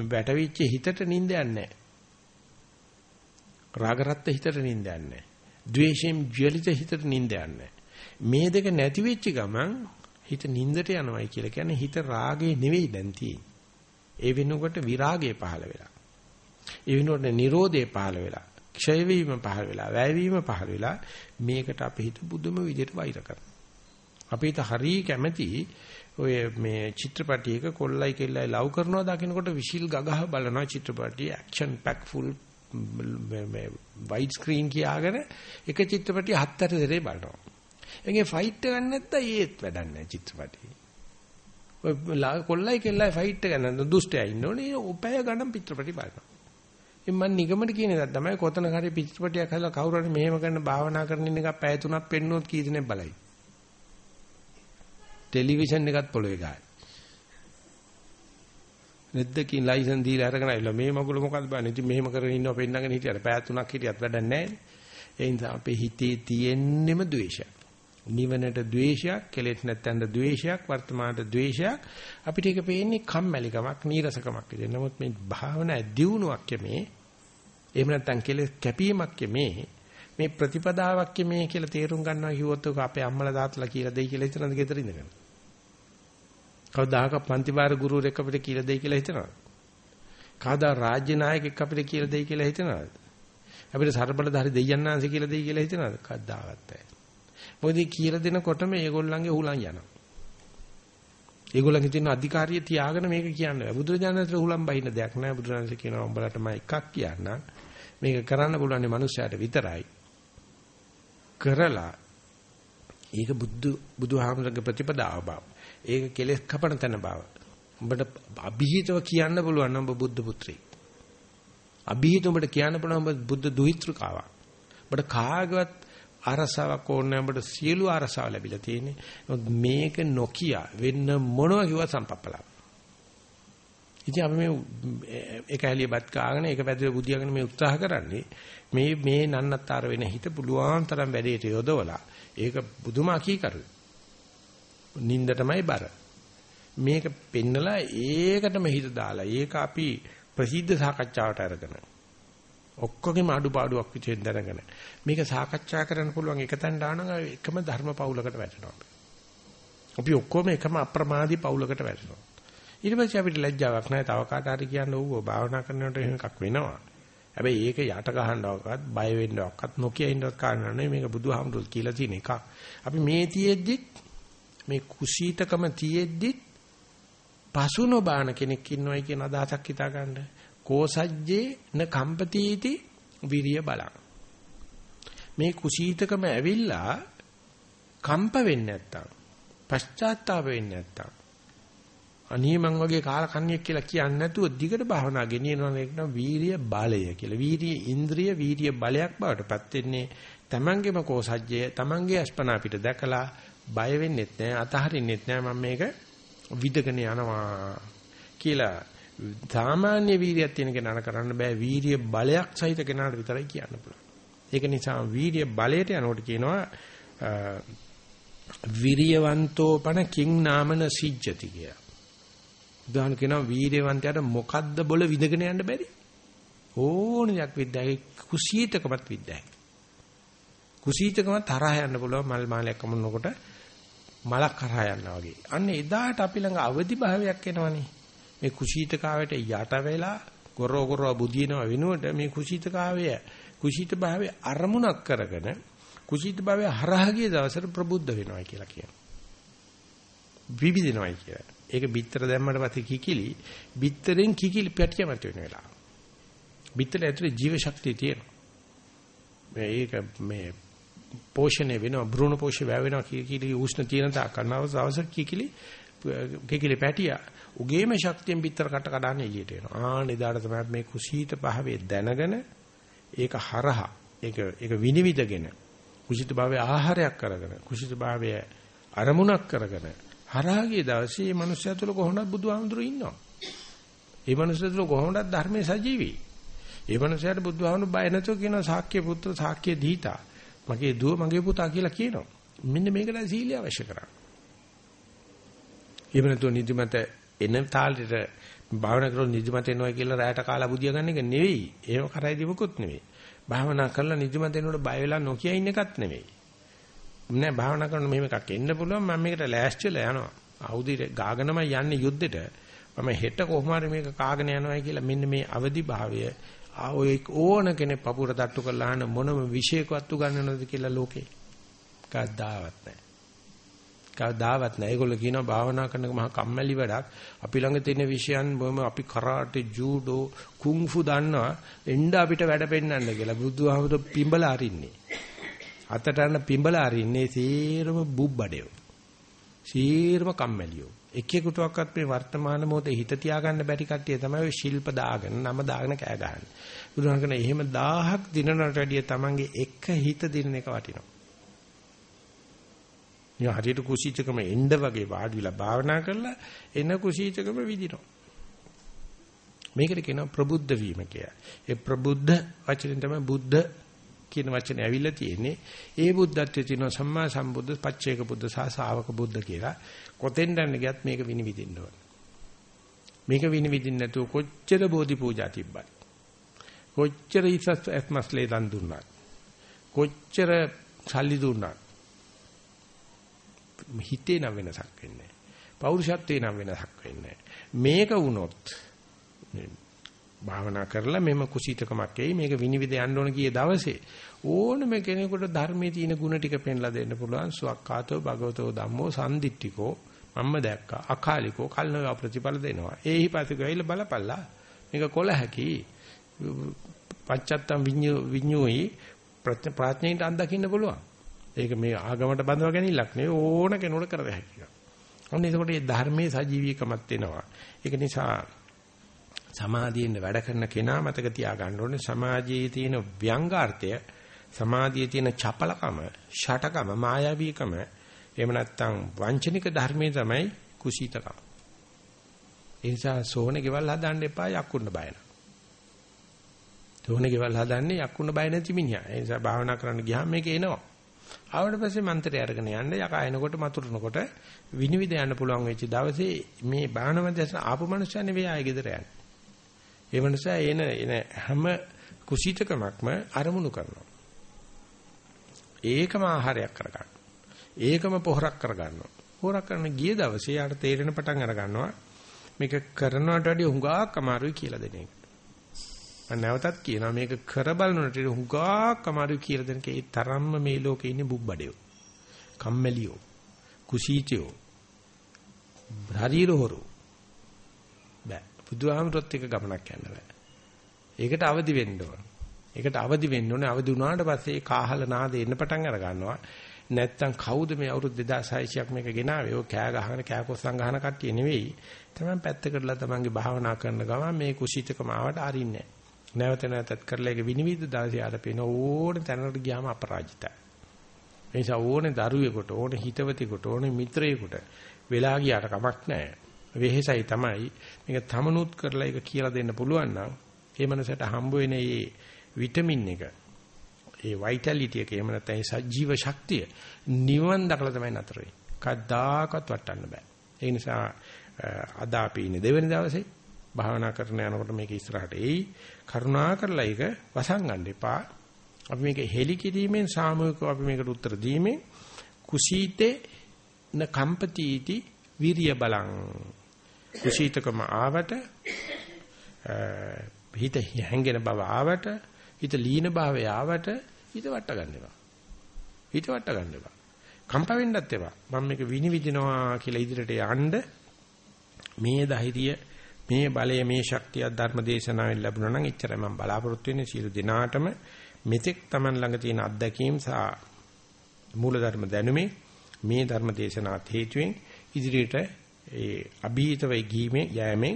වැටවිච්ච හිතට නිින්දයක් නැහැ. රාගරත් හිතට නිින්දයක් නැහැ. ද්වේෂයෙන් ජ්වලිත හිතට නිින්දයක් නැහැ. මේ දෙක නැති වෙච්ච ගමන් හිත නිින්දට යනවායි කියලා කියන්නේ හිත රාගේ නෙවෙයි දැන් තියෙන්නේ ඒ වෙනකොට විරාගය පහළ වෙලා ඒ වෙනුවට Nirodhe පහළ වෙලා, ක්ෂය වීම පහළ වෙලා, වැය වීම පහළ වෙලා මේකට අපි හිත බුදුම විදිහට වෛර කරනවා. අපි හිත හරිය කැමැති ඔය මේ චිත්‍රපටයක කොල්ලයි කෙල්ලයි ලව් කරනවා දකින්නකොට විශිල් ගගහ බලනවා චිත්‍රපටිය action pack full wide screen කියාගෙන එක චිත්‍රපටිය හතර දෙරේ බලනවා. එගේ ෆයිට් එක ගන්න නැත්නම් ඒත් වැඩක් නැහැ චිත්‍රපටිය. ඔය කොල්ලයි කෙල්ලයි ෆයිට් එක ගන්න දුෂ්ටයා ඉන්නෝනේ ඔපය ගන්න චිත්‍රපටි බලනවා. ඉතින් මම නිගමට කියන දා තමයි කොතන හරි චිත්‍රපටියක් හදලා කවුරු හරි මෙහෙම කරන භාවනා කරන ඉන්න එක පැය තුනක් පෙන්නුවොත් කී දිනෙක බලයි. ටෙලිවිෂන් එකත් පොළවේ ගහයි. නැද්දකින් ලයිසන් දීලා අරගෙන ආවිල්ලා මේ මගුල මොකද්ද බලන්නේ. ඉතින් මෙහෙම කරගෙන ඉන්නව පෙන්නගෙන හිටියට පැය තුනක් හිටියත් වැඩක් නැහැ. ඒ නිසා අපේ හිතේ තියෙන්නෙම ද්වේෂයක්. නිවනට ද්වේෂයක්, කෙලෙස් නැත්තඳ ද්වේෂයක්, වර්තමානට ද්වේෂයක්. අපිට ඒක පේන්නේ කම්මැලිකමක්, නීරසකමක් විදිහට. නමුත් මේ භාවනා දියුණුවක් මේ එහෙම නැත්නම් කෙලෙස් කැපීමක් මේ මේ ප්‍රතිපදාවක් මේ කියලා තේරුම් ගන්නවා කිව්වොත් අපේ අම්මලා තාත්තලා කියලා දෙයි කියලා හිතනද ගෙදර ඉඳගෙන. කවදාහක පන්තිවාර ගුරුවරයෙක් අපිට කියලා දෙයි කියලා හිතනවද? කවදා රාජ්‍ය නායකයෙක් අපිට කියලා දෙයි කියලා හිතනවද? අපිට ਸਰබලධාරි දෙයයන් ආංශ කියලා දෙයි කියලා හිතනවද? කවදාවත් නැහැ. මොකද කියලා දෙනකොටම ඒගොල්ලන්ගේ හුලං යනවා. ඒගොල්ලන්ගේ තියෙන අධිකාරිය තියාගෙන මේක කියන්නේ. බුදුරජාණන්සේ හුලම් බහින්න දෙයක් නැහැ. බුදුරජාණන්සේ කියනවා උඹලට මම එකක් කියන්නම්. මේක කරන්න පුළුවන් මනුස්සයාට විතරයි. කරලා ඒක බුදු බුදුහාමරගේ ප්‍රතිපදාව බව. ඒක කෙලෙස් කපන තැන බව. උඹට අභිහිතව කියන්න පුළුවන් නම් ඔබ බුද්ධ පුත්‍රයෙක්. අභිහිත උඹට කියන්න පුළුවන් ඔබ බුද්ධ දුහිතෘකාවක්. ඔබට කාගවත් අරසාවක් ඕනේ නැහැ. ඔබට සියලු අරසාව ලැබිලා තියෙන්නේ. මේක නොකිය වෙන්න මොනවා කිව්වත් සම්පප්පලාව. ඉතින් අපි මේ එක ඇලියපත් කාගෙන ඒක පැදුවේ බුදියාගෙන මේ උත්සාහ කරන්නේ මේ මේ නන්නත්තර වෙන හිත පුළුවන් තරම් වැඩේට යොදවලා ඒක බුදුම අකීකරුයි. නින්දටමයි බර. මේක පෙන්නලා ඒකටම හිත දාලා ඒක අපි ප්‍රසිද්ධ සාකච්ඡාවට අරගෙන ඔක්කොගේම අඩුපාඩුවක් විදිහෙන් දැනගෙන මේක සාකච්ඡා කරන්න පුළුවන් එක තැනට ආනම එකම ධර්ම පවුලකට වැටෙනවා. අපි ඔක්කොම එකම අප්‍රමාදී පවුලකට වැටෙනවා. ඊට පස්සේ අපිට ලැජ්ජාවක් නැහැ. තව කාට හරි කියන්න ඕව භාවනා කරනකොට එහෙම එකක් වෙනවා. හැබැයි ඒක යට ගහන්නවක්වත් බය වෙන්නවක්වත් නොකිය ඉන්නවත් කාරණා නෙවෙයි මේක බුදුහාමුදුරුවෝ කියලා තියෙන එකක්. අපි මේ තියෙද්දිත් මේ කුසීතකම තියෙද්දි පසු නොබාන කෙනෙක් ඉන්නවයි කියන අදහසක් හිතා ගන්න. කෝසජ්ජේ න කම්පතිති විරිය බලං. මේ කුසීතකම ඇවිල්ලා කම්ප වෙන්නේ නැත්තම් පශ්චාත්තාප වෙන්නේ නැත්තම් අනේ මං වගේ කාලකන්ණියෙක් කියලා කියන්නේ නැතුව දිගට භාවනා ගෙනියනවා නම් වීරිය බලය කියලා. වීරිය ඉන්ද්‍රිය වීරිය බලයක් බවට පත් වෙන්නේ තමන්ගේම කෝසජ්ජය තමන්ගේ අස්පනා පිට දැකලා බය වෙන්නෙත් නැහැ අතහරින්නෙත් නැහැ මම මේක විදගෙන යනවා කියලා සාමාන්‍ය වීරියක් තියෙන කෙනාට කරන්න බෑ වීරිය බලයක් සහිත කෙනාට විතරයි කියන්න පුළුවන්. ඒක නිසා වීරිය බලයට යනකොට කියනවා විරියවන්තෝපන කිං නාමන සිජ්ජති කිය. උදාහරණ කියනවා වීරියවන්තයාට මොකද්ද බොල විදගෙන යන්න බැරි? ඕන දෙයක් විද්දායි කුසීතකමත් විද්දායි. කුසීතකම තරහ යන්න පුළුවන් මල් මාලයක් කමනකොට මලක් කරා යනවා වගේ. අන්න එදාට අපි ළඟ අවදි භාවයක් එනවනේ. මේ කුසීතකාවයට යට වෙලා ගොරෝ ගොරෝ බුදිනව වෙනුවට මේ කුසීතකාවය කුසීත භාවයේ අරමුණක් කරගෙන කුසීත භාවයේ හරහා ගිය දවසට ප්‍රබුද්ධ වෙනවා කියලා කියනවා. විවිධනවයි කියලා. ඒක බිත්තර දැම්මට පස්සේ කිකිලි බිත්තරෙන් කිකිලි පැටියමත් වෙන වෙලාව. බිත්තර ඇතුලේ ජීව ශක්තිය තියෙනවා. මේක මේ පෝෂණය වෙනවා භ්‍රූණ පෝෂය වැය වෙනවා කිකිලි උෂ්ණ තියෙන තාක් කරනවස අවශ්‍ය කිකිලි කිකිලි පැටියා උගේම ශක්තියෙන් පිටර කට කඩන්න එළියට එනවා ආන එදාට තමයි මේ කුසීත භාවයේ දැනගෙන ඒක හරහා ඒක ඒක විනිවිදගෙන කුසීත භාවයේ ආහාරයක් කරගෙන කුසීත භාවයේ අරමුණක් කරගෙන හරහාගේ දවසේ මේ මනුස්සය තුළ කොහොමද බුදුහාමුදුරු ඉන්නවා ඒ මනුස්සය තුළ කොහොමද ධර්මයේ සජීවී ඒ මනුස්සයාට බුදුහාමුදුරු බය නැතුව කියන ශාක්‍ය පුත්‍ර ශාක්‍ය දීතා මගේ දුව මගේ පුතා කියලා කියනවා. මෙන්න මේකට සීලිය අවශ්‍ය කරන්නේ. එහෙම නැතුව නිදිමත එන තාලෙට භාවනා කරලා නිදිමත එනවා කියලා රැයට කාලා බුදියා ගන්න එක නෙවෙයි. ඒව කරයි දිවකුත් නෙවෙයි. භාවනා කරලා නිදිමත එනකොට බය වෙලා නොකිය ඉන්න එකත් නෙවෙයි. නෑ භාවනා කරන මෙහෙම එකක් එන්න පුළුවන් මම මේකට ලෑස්තිලා යනවා. ආයුධය ගාගෙනම යන්නේ යුද්ධෙට. මම හෙට කොහොම හරි මේක කාගෙන යනවායි කියලා මෙන්න මේ අවදි භාවය ඔය ඕන කෙනෙක් පපුර තට්ටු කරලා අහන මොනම විශේෂකවත් උගන්වනවද කියලා ලෝකේ කද්දාවත් නැහැ. කවදාවත් නැහැ. ඒගොල්ලෝ කියනවා භාවනා කරනක මහා කම්මැලි වැඩක්. අපි ළඟ තියෙන විෂයන් බොහොම අපි කරාටේ ජූඩෝ කුන්ෆු දන්නවා. එන්න අපිට වැඩ පෙන්වන්න කියලා. බුදුහාමුදුරු පිඹලා අරින්නේ. අතට අරන පිඹලා අරින්නේ සීරම බුබ්බඩයෝ. සීරම කම්මැලියෝ. එක්කෙකුටවත් මේ වර්තමාන මොහොතේ හිත තියාගන්න බැරි කට්ටිය තමයි ඔය ශිල්ප දාගෙන නම දාගෙන කෑ ගහන්නේ. බුදුහාම කියන එහෙම 1000ක් දිනනට වැඩිය තමන්ගේ එක හිත දිනන එක වටිනවා. යා හරියට කුසීතකම එන්න වගේ වාඩි විලා භාවනා කරලා එන කුසීතකම විදිනවා. මේකට කියනවා ප්‍රබුද්ධ වීම කියලා. ඒ ප්‍රබුද්ධ වචනෙන් තමයි බුද්ධ කියන වචනේ ඇවිල්ලා තියෙන්නේ. ඒ බුද්ධත්වයේ තියෙන සම්මා සම්බුද්ධ, පච්චේක බුද්ධ සහ ශාවක බුද්ධ කියලා. කොතෙන් දැන්න ගියත් මේක විනිවිදින්න ඕන. මේක විනිවිදින්න නැතුව කොච්චර බෝධි පූජා තිබ්බත්. කොච්චර ඉස්සස් ඇත්මස්ලේ දන් දුන්නාත්. කොච්චර සල්ලි දුන්නාත්. හිතේ නම් වෙනසක් වෙන්නේ නැහැ. පෞරුෂත්වේ නම් වෙනසක් වෙන්නේ මේක වුණොත් භාවනා කරලා මෙම කුසීතකමක් එයි. මේක විනිවිද යන්න ඕන කී දවසේ. ඕනම කෙනෙකුට ධර්මයේ තියෙන ಗುಣ ටික පෙන්ලා දෙන්න පුළුවන්. සුවක්කාතෝ භගවතෝ ධම්මෝ සම්දිට්ඨිකෝ මම්ම දැක්කා අකාලිකෝ කල්නව ප්‍රතිඵල දෙනවා. ඒහි පස්සේ ගිහිල්ලා බලපල්ලා මේක කොල හැකි. පච්චත්තම් විඤ්ඤෝයි ප්‍රඥාණයට අත්දකින්න පුළුවන්. ඒක මේ ආගමට බඳවා ගැනීමක් නෙවෙයි ඕන කෙනෙකුට කර හැකියි. අන්න එතකොට මේ ධර්මයේ සජීවීකමක් වෙනවා ඒක නිසා සමාධියෙන් වැඩ කරන කෙනා මතක තියාගන්න ඕනේ සමාජයේ තියෙන ව්‍යංගාර්ථය සමාධියේ තියෙන චපලකම ෂටකම මායාවීකම එහෙම නැත්නම් වංචනික ධර්මයේ තමයි කුසීතකම. ඒ නිසා සෝනේ ගෙවල් හදන්න එපා යක්කුන්න බයන සෝනේ ගෙවල් හදන්නේ යක්කුන්න බය නැති මිනිහා. ඒ නිසා භාවනා කරන්න ගියාම මේක එනවා. ආවට පස්සේ මන්ත්‍රය අරගෙන යන්න යකා එනකොට මතුරුනකොට විනිවිද යන්න පුළුවන් වෙච්ච දවසේ මේ භාවනා මැදට ආපු මනුස්සයා නෙවෙයි ආයෙ ගෙදර යන්නේ ඒ මනුස්සයා එන එන හැම කුසීතකමක්ම අරමුණු කරනවා. ඒකම ආහාරයක් කරගන්න. ඒකම පොහොරක් කරගන්නවා. පොහොරක් කරන ගිය දවසේ යාට තේරෙන පටන් අර ගන්නවා මේක කරනවට වඩා හුඟක් අමාරුයි කියලා දෙන එක. මම නැවතත් කියනවා මේක කර බලනට හුඟක් අමාරුයි කියලා දෙන කේ තරම්ම මේ ලෝකේ ඉන්නේ බුබ්බඩයෝ. කම්මැලියෝ. කුසීතයෝ. ශරීරහොරු. බුදුහාමරොත් එක ගමනක් යන්න බෑ. ඒකට අවදි වෙන්න ඕන. ඒකට අවදි වෙන්න ඕනේ. අවදි වුණාට පස්සේ ඒ කාහල නාද එන්න පටන් අර ගන්නවා. නැත්තම් කවුද මේ අවුරුදු 2600ක් මේක ගෙනාවේ? ඔය කෑ ගහන කෑ කොස්සන් ගහන කට්ටිය නෙවෙයි. තමයි පැත්තකටලා තමන්ගේ භාවනා කරන ගමන් මේ කුසීතකම ආවට අරින්නේ නැවත නැවතත් කරලා ඒක විනිවිද දවසේ ආර පේන ඕන තැනකට ගියාම අපරාජිතයි. ඒ නිසා ඕනේ දරුවෙකුට ඕනේ හිතවතෙකුට ඕනේ මිත්‍රයෙකුට වෙලා ගියාට කමක් නැහැ. වෙහෙසයි තමයි මේක තමනුත් කරලා ඒක කියලා දෙන්න පුළුවන් නම් ඒ මනසට හම්බ වෙන මේ විටමින් එක ඒ වයිටැලිටි එක එහෙම නැත්නම් ඒ සජීව ශක්තිය නිවන් දකලා තමයි නතර වෙන්නේ. කවදාකවත් වටන්න බෑ. ඒ නිසා අද අපි ඉන්නේ දෙවෙනි දවසේ භාවනා කරන යනකොට මේක ඉස්සරහට එයි. කරුණා කරලා ඒක වසංගන්න එපා. අපි මේක හෙලි කිරීමෙන් සාමූහිකව අපි මේකට උත්තර දීමෙන් කුසීතේ න කම්පතිටි විරිය බලං කුසීතකම ආවට හිත හැංගෙන බව ආවට හිත ලීන භාවය ආවට හිත වට ගන්න එපා. හිත වට ගන්න එපා. කම්ප වෙන්නත් එපා. මම මේක විනිවිදිනවා කියලා ඉදිරියට යන්න මේ ධෛර්යය මේ බලය මේ ශක්තිය ධර්ම දේශනාවෙන් ලැබුණා නම් එච්චරයි. මම බලාපොරොත්තු වෙන්නේ සියලු දිනාටම මෙතෙක් Taman ළඟ තියෙන අත්දැකීම් සහ මූලධර්ම දැනුමේ මේ ධර්ම දේශනාත් හේතුවෙන් ඉදිරියට ඒ අභීතව ගීමේ යෑමෙන්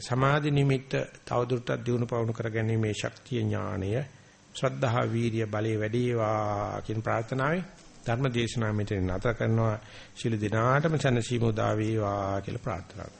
සමාධි නිමිත්ත තවදුරටත් දියුණු පවුණු කර ගැනීමේ ශක්තිය ඥාණය ශ්‍රද්ධා වීරිය බලය වැඩි වේවා කියන ප්‍රාර්ථනාවයි ධර්ම දේශනාව මෙතන නතර කරනවා. ශිළු දිනාටම සනසීමු දා වේවා කියලා ප්‍රාර්ථනා